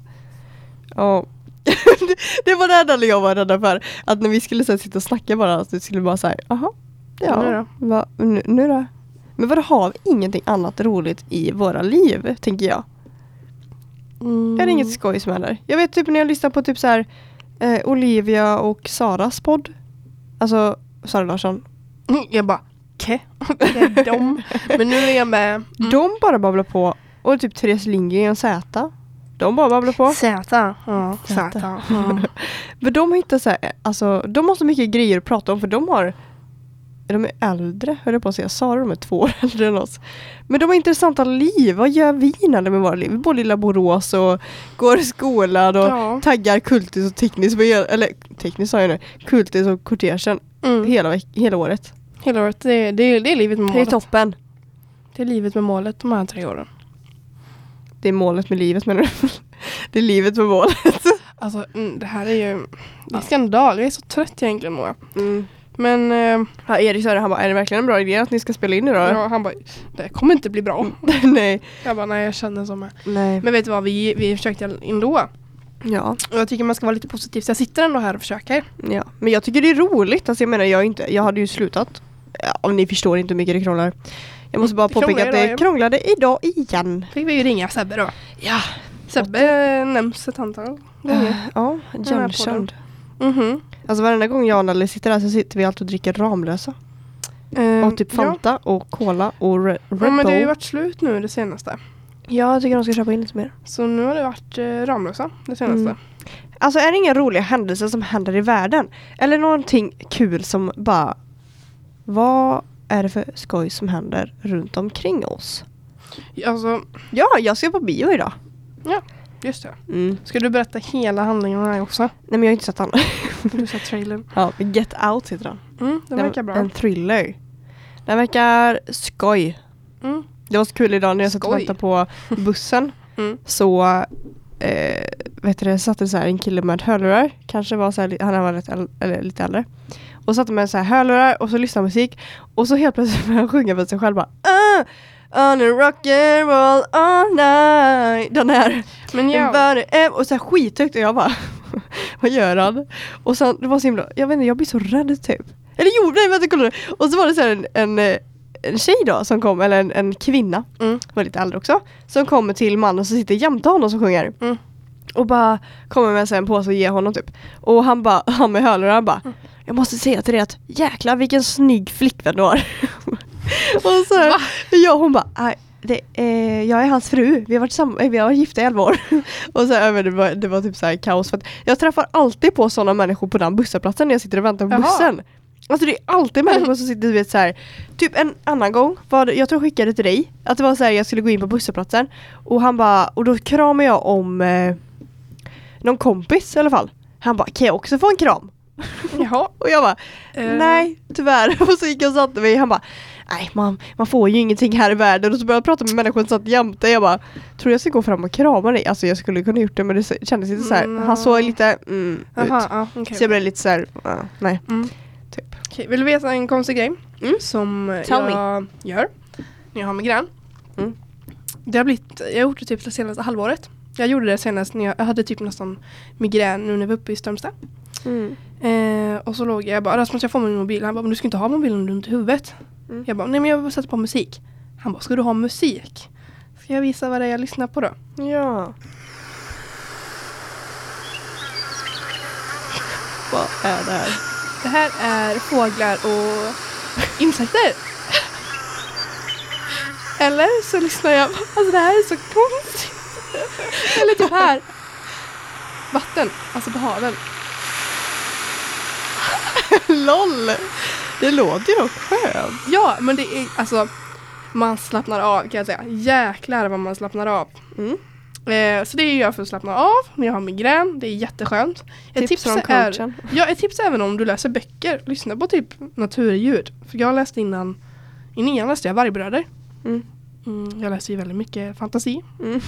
Ja. det, <laughs> det var det enda jag var rädd för. Att när vi skulle så här, sitta och snacka bara, så skulle bara säga jaha. Ja, Nu då? Va, nu, nu då? Men vad har vi ingenting annat roligt i våra liv, tänker jag. Mm. Är det inget skoj som händer? Jag vet typ när jag lyssnar på typ så här eh, Olivia och Saras podd. Alltså Sara Larsson. <laughs> Jag bara, ke? Det är. Men nu är jag med. Mm. De bara babblar på. Och typ Therese Lindgren och Z. De bara babblar på. Z. Ja, Z. Ja. <laughs> För de hittar så här, alltså de har så mycket grejer att prata om för de har de är äldre, höll jag på att säga. Sara de är två år <laughs> äldre än oss. Men de har intressanta liv. Vad gör vi när de är våra liv? Vi bor i lilla Borås och går i skolan och Ja. taggar kultis och teknis. Eller teknis sa jag nu. Kultis och kortegen Mm. hela, hela året. Hela året. Det är, det, är, det är livet med Det är målet. toppen. Det är livet med målet de här tre åren. Det är målet med livet menar du? <laughs> Det är livet med målet. Alltså mm, det här är ju det är skandal. Jag är så trött egentligen Moa. Mm. Men eh, Erik sa det, han bara, är det verkligen en bra idé att ni ska spela in idag? ja, han bara, det kommer inte bli bra. <laughs> Nej. Jag bara, nej jag känner så med. Nej. Men vet du vad, vi, vi försökte ändå. Ja. Och jag tycker man ska vara lite positiv. Så jag sitter ändå här och försöker. Ja, men jag tycker det är roligt. Alltså jag menar, jag, inte, jag hade ju slutat. Ja, om ni förstår inte hur mycket det krånglar. Jag måste bara Det påpeka att det krånglade idag igen. Fick vi ju ringa Sebbe då. Ja. Sebbe nämns ett antal gånger. Ja, Den här igenkänd. Alltså varenda gång jag och Nalle sitter där så sitter vi alltid och dricker Ramlösa. Eh, Och typ Fanta och Cola och Red, Ja. Red ja men det har ju Bull. varit slut nu det senaste. Ja, jag tycker de ska köpa in lite mer. Så nu har det varit eh, Ramlösa det senaste. Mm. Alltså är det inga roliga händelser som händer i världen? Eller någonting kul som bara... Vad är det för skoj som händer runt omkring oss? Alltså, Ja, jag ska på bio idag. Just det. Mm. Ska du berätta hela handlingen här också? Nej men jag har inte sett den. <laughs> Du sa trailern. ja, Get Out heter den. Mm, den verkar bra. En thriller. Den verkar skoj. Mm. Det var så kul idag när jag satt och Skoj. väntade på <laughs> bussen. Mm. Så eh, vet du, satt det så här en kille med hörlurar. Kanske var så här, han var äl- eller lite äldre. Och satt med så här hörlurar och så lyssnade musik. Och så helt plötsligt började han sjunga för sig själv bara ah, On a rock'n'roll all night. Den här. Men ja, eh, och så här skithögt och jag bara <laughs> Vad gör han? Och sen det var så himla, jag vet inte, jag blir så rädd typ. Eller jo, nej vänta kolla. Och så var det så här en, en, eh, en tjej då som kom, eller en, en kvinna, mm. var lite äldre också, som kommer till mannen som sitter jämte honom som sjunger. Mm. Och bara kommer med sig en påse och ger honom typ. Och han bara, han med hörlurar bara Mm. Jag måste säga till dig att jäklar vilken snygg flickvän du har. <laughs> <laughs> och så jag hon bara, "Nej, det, eh, jag är hans fru, vi har varit, sam- eh, vi har varit gifta i 11 år. <laughs> och så, det, var, det var typ så här kaos för att jag träffar alltid på sådana människor på den busshållplatsen när jag sitter och väntar på Jaha. bussen. Alltså det är alltid människor som sitter du vet så här. Typ en annan gång, var det, jag tror jag skickade till dig, att det var så här jag skulle gå in på busshållplatsen och han bara, och då kramade jag om eh, någon kompis i alla fall. Han bara, kan jag också få en kram? Jaha. <laughs> Och jag bara, Eh, nej tyvärr. Och så gick jag och satte mig han bara, nej man, man får ju ingenting här i världen. Och så började jag prata med människor som satt jämte. Jag bara, tror jag ska gå fram och krama dig? Alltså jag skulle kunna gjort det men det kändes lite så här. Mm. han såg lite mm, Jaha, ut. ja, okej. Så jag blev lite så här, ah, nej. Mm. Typ. Okej, vill du veta en konstig grej? Mm. Som Tell jag gör när jag har migrän. Mm. Det har blivit, jag har gjort det typ det senaste halvåret. Jag gjorde det senast när jag, jag hade typ nästan migrän nu när vi var uppe i Strömstad. Mm. Eh, och så låg jag, jag bara Rasmus jag får min mobil. Han bara men du ska inte ha mobilen runt huvudet. Mm. Jag bara nej men jag vill sätta på musik. Han bara ska du ha musik? Ska jag visa vad det är jag lyssnar på då? Ja. <laughs> Vad är det här? Det här är fåglar och insekter. <laughs> Eller så lyssnar jag, alltså det här är så konstigt. Eller typ här. Vatten, alltså på haven. <laughs> LOL! Det låter ju skönt. Ja, men det är alltså man slappnar av kan jag säga. Jäklar vad man slappnar av. Mm. Eh, så det är jag för att slappna av när jag har migrän. Det är jätteskönt. Ett Tips från är, ja, ett tips även om du läser böcker. Lyssna på typ naturljud. För jag läste innan, i nian läste jag Vargbröder. Mm. Mm, jag läser ju väldigt mycket fantasi. Mm.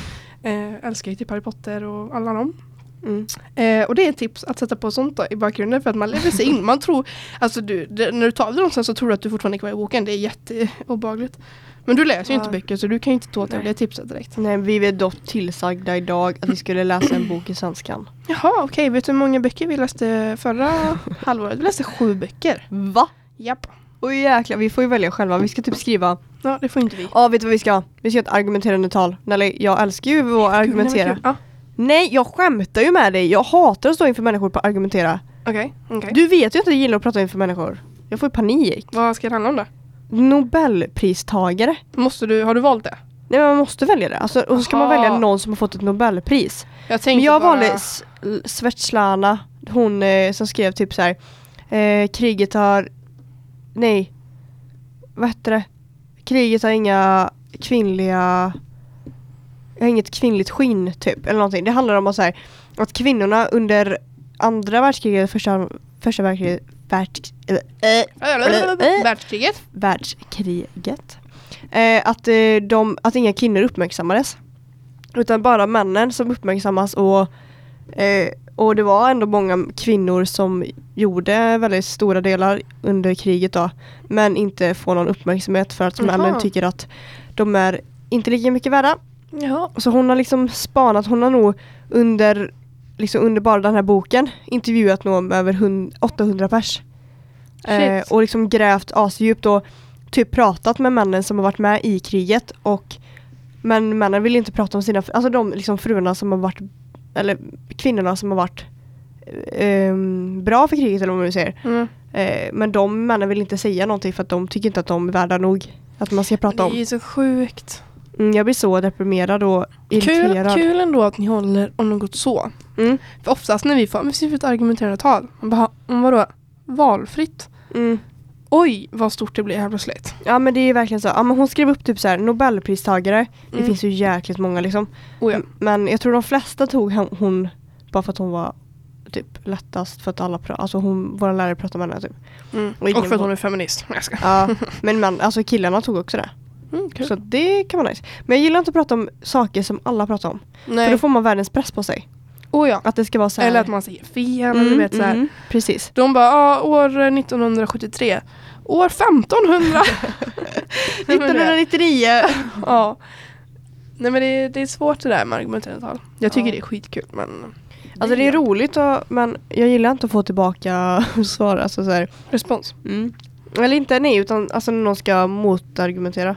Eh, älskar ju typ Harry Potter och alla dem. Mm. Eh, och det är ett tips att sätta på sånt då, i bakgrunden för att man lever sig in. Man tror, alltså du, det, när du tar det någonstans så tror du att du fortfarande är kvar i boken. Det är jätteobehagligt. Men du läser ju Ja. inte böcker så du kan ju inte ta till det tipset direkt. Nej, vi är dock tillsagda idag att vi skulle läsa en bok i svenskan. Jaha okej, vet du hur många böcker vi läste förra <laughs> halvåret? Vi läste sju böcker. Va? Japp. Oj jäklar, vi får ju välja själva. Vi ska typ skriva, Ja det får inte vi. ja vet du vad vi ska? Vi ska ha ett argumenterande tal. Nelly, jag älskar ju att argumentera. Ja, Nej, jag skämtar ju med dig. Jag hatar att stå inför människor på att argumentera. okej. okej. Du vet ju att jag gillar att prata inför människor. Jag får ju panik. Vad ska det handla om då? Nobelpristagare. Måste du, har du valt det? Nej men man måste välja det. Alltså, och så ska man välja någon som har fått ett nobelpris. Jag tänkte Men jag bara... valde Svetlana, hon eh, som skrev typ så här. Eh, kriget har, nej, vad hette det? Kriget har inga kvinnliga, har inget kvinnligt skinn typ, eller någonting. Det handlar om att, så här, att kvinnorna under andra världskriget, första, första världskriget, världs, äh, Världskriget? världskriget. Eh, att, eh, de, att inga kvinnor uppmärksammades. Utan bara männen som uppmärksammas och, eh, och det var ändå många kvinnor som gjorde väldigt stora delar under kriget då. Men inte får någon uppmärksamhet för att Jaha. männen tycker att de är inte lika mycket värda. Ja. Så hon har liksom spanat, hon har nog under, liksom under bara den här boken intervjuat nog över hund- 800 pers. Eh, och liksom grävt asdjupt och typ pratat med männen som har varit med i kriget och men männen vill inte prata om sina, alltså de liksom fruarna som har varit, eller kvinnorna som har varit ehm, bra för kriget eller vad man nu säger. Mm. Eh, men de männen vill inte säga någonting för att de tycker inte att de är värda nog att man ska prata Det är om. ju så sjukt. Mm, jag blir så deprimerad och Kul, irriterad. kul ändå att ni håller om något så. Mm, För oftast när vi får vi får ett argumenterande tal, man bara, "Men vadå, valfritt? mm. Oj, vad stort det blir här plötsligt. Ja men det är verkligen så. Ja, men hon skrev upp typ så här Nobelpristagare. Det Mm. finns ju jäkligt många liksom. Oh, ja. Men jag tror de flesta tog hon, bara för att hon var typ lättast för att alla pra- alltså hon, våra lärare pratade med henne typ. mm. Och Och för att hon är feminist. Ja, <laughs> men man, alltså killarna tog också det. Mm, kul. Så det kan vara nice. Men jag gillar inte att prata om saker som alla pratar om. För Nej. då får man världens press på sig. Oh, ja. Att det ska vara så här. Eller att man säger fel. Mm, eller du vet, så här. mm, precis. De bara, ah, år 1973. År 1500. Nej, men det- 1999! Ja. Nej men det, det är svårt det där med argumenterande tal. Jag tycker Ja. det är skitkul men Alltså det är roligt och, men jag gillar inte att få tillbaka <laughs> svar. Alltså så här. Respons. Mm. Eller inte nej utan alltså när någon ska motargumentera.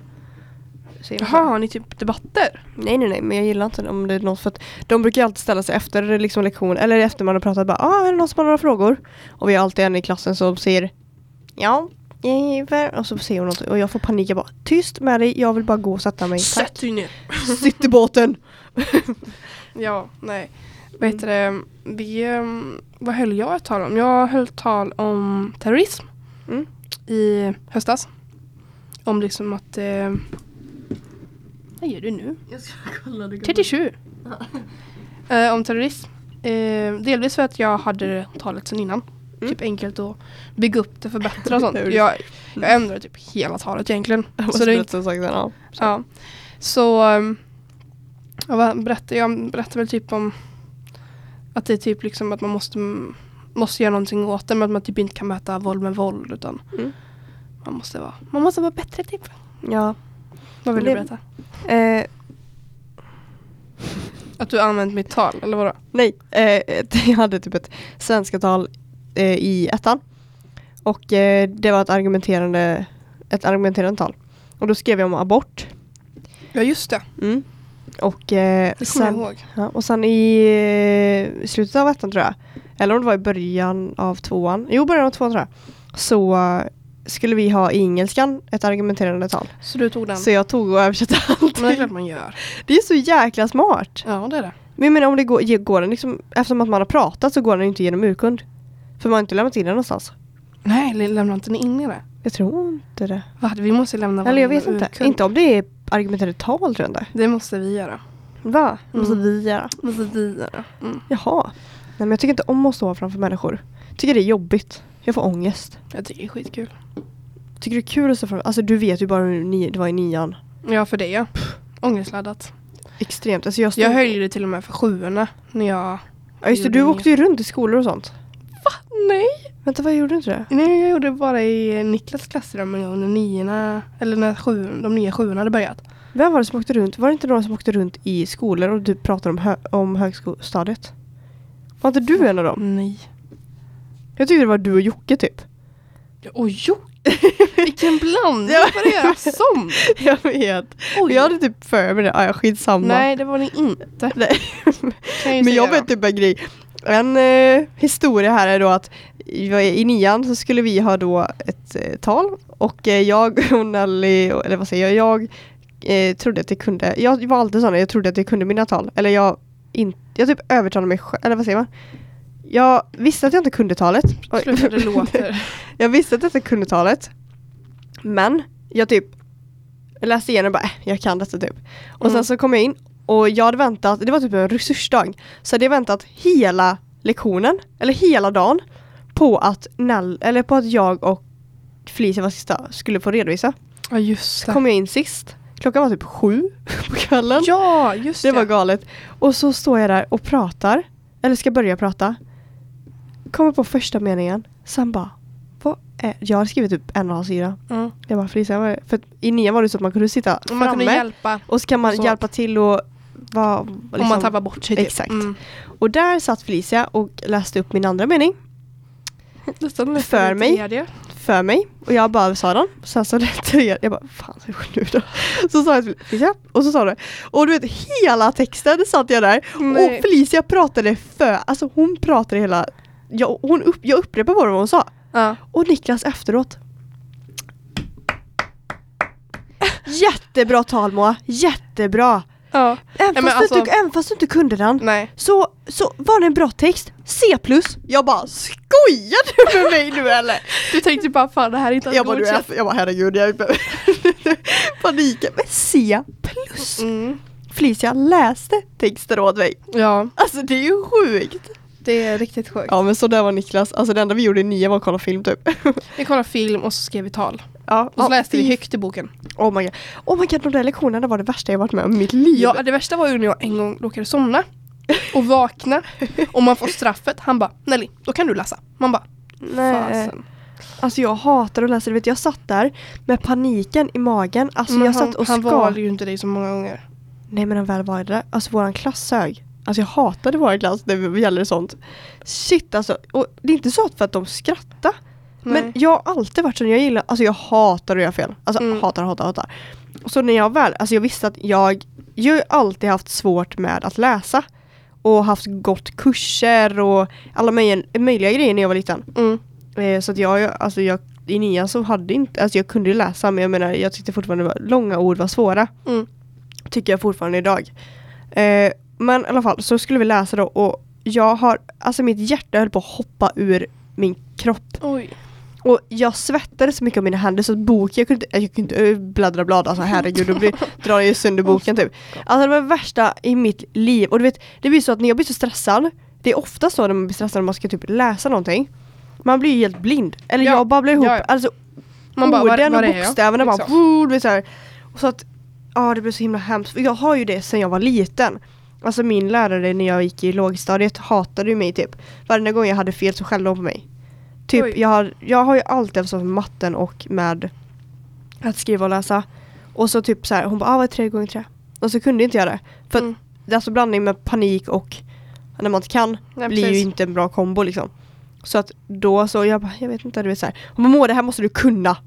Så Jaha, har ni typ debatter? Nej nej nej men jag gillar inte om det är något för att de brukar alltid ställa sig efter liksom lektion eller efter man har pratat bara ah, är det någon som har några frågor? Och vi har alltid en i klassen som säger ja eh, för-" och så säger hon något och jag får panik jag bara tyst med dig jag vill bara gå och sätta mig. Sätt dig ner. Sitt i båten! <laughs> Ja, nej. Vad heter det? Vi, ehm, vad höll jag ett tal om? Jag höll tal om terrorism Mm. i höstas. Om liksom att... Eh, vad gör du nu? Jag ska kolla 37. <laughs> eh, om terrorism. Eh, delvis för att jag hade talet sedan innan. Mm. Typ enkelt att bygga upp det, förbättra och sånt. <laughs> Det jag, jag ändrade typ hela talet egentligen. Så det sagt ja. Så. ja. Så um, jag berättade, jag berättade väl typ om att det är typ liksom att man måste, måste göra någonting åt det men att man typ inte kan möta våld med våld utan Mm. man måste vara, man måste vara bättre typ. ja. Vad vill du berätta? Eh, Att du använt mitt tal eller vadå? Nej, eh, <laughs> jag hade typ ett svenska tal eh, i ettan. Och eh, det var ett argumenterande, ett argumenterande tal. Och då skrev jag om abort. Ja just det, Mm. Och, eh, det kommer jag sen, ihåg. ja, och sen i eh, slutet av ettan tror jag, eller om det var i början av tvåan, jo början av tvåan tror jag, så skulle vi ha i engelskan ett argumenterande tal. Så du tog den? Så jag tog och översatte allt. Men det är klart man gör. Det är så jäkla smart. Ja det är det. Men jag menar om det går, går den liksom, eftersom att man har pratat så går den inte genom urkund. För man har inte lämnat in den någonstans. Nej, lä- lämnar inte in i det? Jag tror inte det. Va? Vi måste lämna Eller jag vet inte. urkund. Inte om det är argumenterande tal tror jag inte. Det måste vi göra. Va? Måste Mm. vi göra? måste vi göra. Mm. Jaha. Nej men jag tycker inte om att stå framför människor. Jag tycker det är jobbigt. Jag får ångest. Jag tycker det är skitkul. Tycker det är kul att stå framför. Alltså du vet ju bara hur det var i nian. Ja för det ja. Ångestladdat. Extremt. Alltså jag, stod, Jag höjde det till och med för sjuorna när jag... ja, just det, du åkte ju runt i skolor och sånt. Nej! Vänta vad gjorde du inte det? Nej jag gjorde det bara i Niklas klassrum när niorna, eller när sju, de nya sjuorna hade börjat. Vem var det som åkte runt? Var det inte någon som åkte runt i skolor och du pratade om, hö om högstadiet? Var inte du en av dem? Nej. Jag tyckte det var du och Jocke typ. Oj, jo. <laughs> Vilken blandning för era sånt. Jag vet. Oj. Jag hade typ för mig det. Ah, ja, skitsamma. Nej det var ni inte. <laughs> Nej. Ju Men jag vet typ en grej. En eh, historia här är då att jag- i nian så skulle vi ha då ett eh, tal och eh, jag <laughs> och Nelly, och- eller vad säger jag, jag eh, trodde att jag kunde, jag var alltid sån, jag trodde att jag kunde mina tal. Eller jag, in, jag typ övertalade mig själv, eller vad säger man? Jag visste att jag inte kunde talet. Sluta det <laughs> låter. jag visste att jag inte kunde talet. Men jag typ läste igenom och bara, äh, jag kan detta typ. Och Mm. sen så kom jag in och jag hade väntat, det var typ en resursdag. Så hade jag väntat hela lektionen, eller hela dagen, på att, Nell, eller på att jag och Felicia var sista skulle få redovisa. Ja just Så det. kom jag in sist. Klockan var typ sju <laughs> på kvällen. Ja just Det det. var galet. Och så står jag där och pratar, eller ska börja prata. Kommer på första meningen, sen bara, vad är, jag har skrivit typ en och en halv sida. Mm. Jag bara är det?" för i nian var det så att man kunde sitta Och Man kunde framme hjälpa och så kan man så. hjälpa till och vara om liksom, man tappar bort sig. Typ. Exakt. Mm. Och där satt Felicia och läste upp min andra mening <laughs> För mig. för mig och jag bara sa den. Sen så lät jag, jag bara fan nu då. <laughs> Så sa jag till Felicia och så sa du och du vet hela texten satt jag där Nej. och Felicia pratade för, alltså hon pratade hela, jag, hon upp, jag upprepade bara vad hon sa. Ja. Och Niklas efteråt. Jättebra tal Moa, jättebra! ja. Även, fast du alltså- inte, även fast du inte kunde den Nej. så, så var det en bra text, C+. Jag bara skojar du med mig nu eller? Du tänkte bara fan det här är inte Jag bara, du är, jag bara herregud, jag <laughs> paniken. Men C+. Mm. Felicia läste texten åt mig. Ja, Alltså det är ju sjukt. Det är riktigt sjukt. Ja men så där var Niklas, alltså det enda vi gjorde i nian var att kolla film typ. Vi kollade film och så skrev vi tal. Ja, Och så läste vi högt i boken. Oh my god, oh my god de där lektionerna var det värsta jag varit med om i mitt liv. Ja, det värsta var ju när jag en gång råkade somna och vakna och man får straffet. Han bara Nelly, då kan du läsa. Man bara Nej. fasen. Alltså jag hatar att läsa, du vet jag satt där med paniken i magen, alltså Men jag han, satt och han skakade. valde ju inte dig så många gånger. Nej men han väl var det alltså våran klass sög. Alltså jag hatade våran klass när det gäller sånt. Shit alltså, och det är inte så att för att de skrattar. Men Nej. jag har alltid varit så, jag gillar, alltså jag hatar att göra fel. Alltså Mm. hatar, hatar, hatar. Så när jag väl, alltså jag visste att jag, jag har ju alltid haft svårt med att läsa. Och haft gått kurser och alla möjliga, möjliga grejer när jag var liten. Mm. Eh, så att jag, alltså jag, i nian så hade inte, alltså jag kunde läsa men jag menar jag tyckte fortfarande var, långa ord var svåra. Mm. Tycker jag fortfarande idag. Eh, men i alla fall så skulle vi läsa då och jag har, alltså mitt hjärta höll på att hoppa ur min kropp. Oj. Och jag svettades så mycket om mina händer så att boken, jag kunde jag kunde inte bläddra blad, alltså herregud då blir, <laughs> drar jag ju sönder boken typ. Alltså det var det värsta i mitt liv och du vet, det blir så att när jag blir så stressad, det är ofta så när man blir stressad när man ska typ läsa någonting, man blir ju helt blind. Eller Ja, jag babblar ihop, ja, ja. alltså Man bara, var, orden var och är jag? bokstäverna bara, Liksom. woo, du vet så här. Och så att, ja det blev så himla hemskt. För jag har ju det sedan jag var liten. Alltså min lärare när jag gick i lågstadiet hatade ju mig typ. Varje gång jag hade fel så skällde hon på mig. Typ Oj. jag har, jag har ju alltid haft med matten och med att skriva och läsa. Och så typ så här, hon bara ah, vad är tre gånger tre? Och så kunde inte jag det. För Mm. det är alltså blandning med panik och när man inte kan Nej, blir ju inte en bra kombo liksom. Så att då så, jag bara, jag vet inte, du vet så här. Hon bara, det här måste du kunna.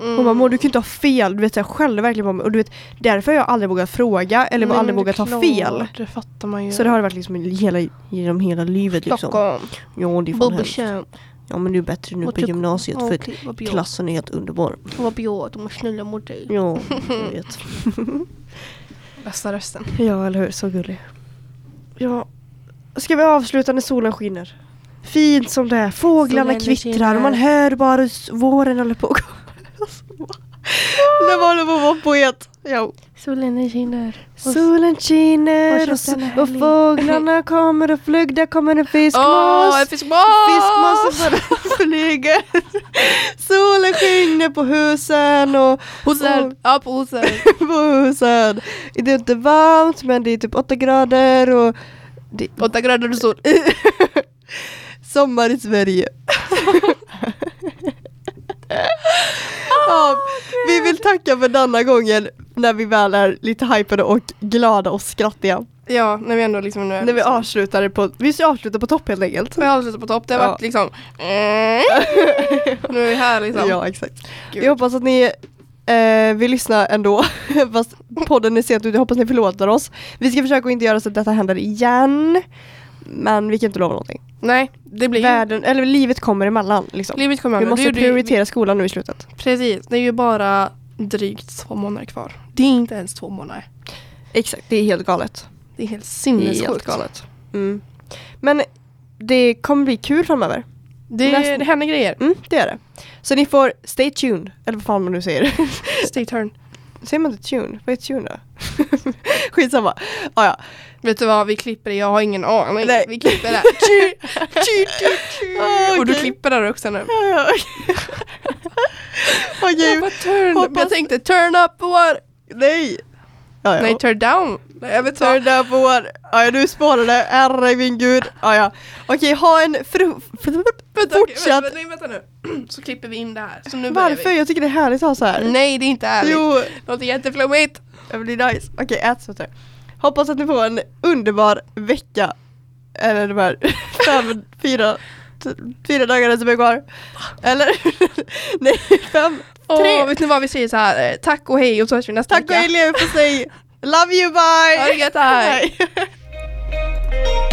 Hon bara, Mm. Du kan inte ha fel. Du vet här, skällde verkligen på mig. Och du vet, därför har jag aldrig vågat fråga eller Nej, aldrig det vågat klart, fel. Det fattar man ju. Så det har det varit liksom hela, genom hela livet liksom. Stockholm. Ja det är fan. Ja men du är bättre nu på gymnasiet för bra. klassen är helt underbar. Vad bra, de är snälla mot dig. Ja, jag <laughs> vet. <laughs> Bästa rösten. Ja, eller hur? Så gullig. Ja. Ska vi avsluta när solen skiner? Fint som det är. Fåglarna kvittrar man hör bara våren håller på komma. Det var det vara poet. Ja. Solen skiner. Solen skiner och och, och fåglarna <laughs> kommer och flyg. Där kommer en fiskmås. Åh, en fiskmås! Fiskmås som <laughs> flyger. Solen skiner på husen och Husen. Ja, på husen. <laughs> på husen. Det är inte varmt men det är typ 8 grader och det Åtta grader och sol. sommar i Sverige. <laughs> ja, vi vill tacka för denna gången när vi väl är lite hypade och glada och skrattiga. Ja, när vi ändå liksom nu är När vi liksom, avslutar på, vi ska avsluta på topp helt enkelt. Vi har avslutat på topp. Det har Ja. varit liksom... <laughs> nu är vi här liksom. Ja exakt. Gud. Vi hoppas att ni eh, vill lyssna ändå, <laughs> fast podden är sent ute, jag hoppas ni förlåter oss. Vi ska försöka att inte göra så att detta händer igen. Men vi kan inte lova någonting. Nej, det blir. Världen, eller livet kommer emellan liksom. Livet kommer Vi an. måste är ju- prioritera skolan nu i slutet. Precis, det är ju bara drygt två månader kvar. Det är inte ens två månader. Exakt, det är helt galet. Det är helt Det är sinnessjukt. helt galet. Mm. Men det kommer bli kul framöver. Det, Nästa- det händer grejer. Mm, det är det. Så ni får stay tuned, eller vad fan man nu säger. Stay turn. <laughs> säger man inte tune? Vad är tune då? <laughs> Skitsamma. Ah, ja. Vet du vad, vi klipper det. Jag har ingen aning. Nej. Vi klipper det. <laughs> Tju, tju, tju, tju. Ah, Och du klipper där också nu. Ja, ja. Okej, Jag bara, turn. Jag tänkte turn up what? nej. Ja, ja. Nej, turn down. Nej, Jag vet Turn vad. down for what? Ja, ja, du spårade. Herre min gud. Ja, ja. Okej, ha en fru... Vänta, fortsatt... vänta, nej, vänta nu. <clears throat> Så klipper vi in det här. Så nu Varför? Jag tycker det är härligt att ha så här. Nej, det är inte ärligt. Jo, Det låter jätteflummigt. det blir nice. Okej, ät så där. Hoppas att ni får en underbar vecka. Eller de här <laughs> fem, fyra, fyra dagarna som är kvar. Eller? <laughs> Nej, fem, tre. Åh, vet ni vad vi säger så här? eh, Tack och hej och så hörs vi nästa Tack och vecka. hej leverpastej. <laughs> Love you, bye! Ha det. Hei.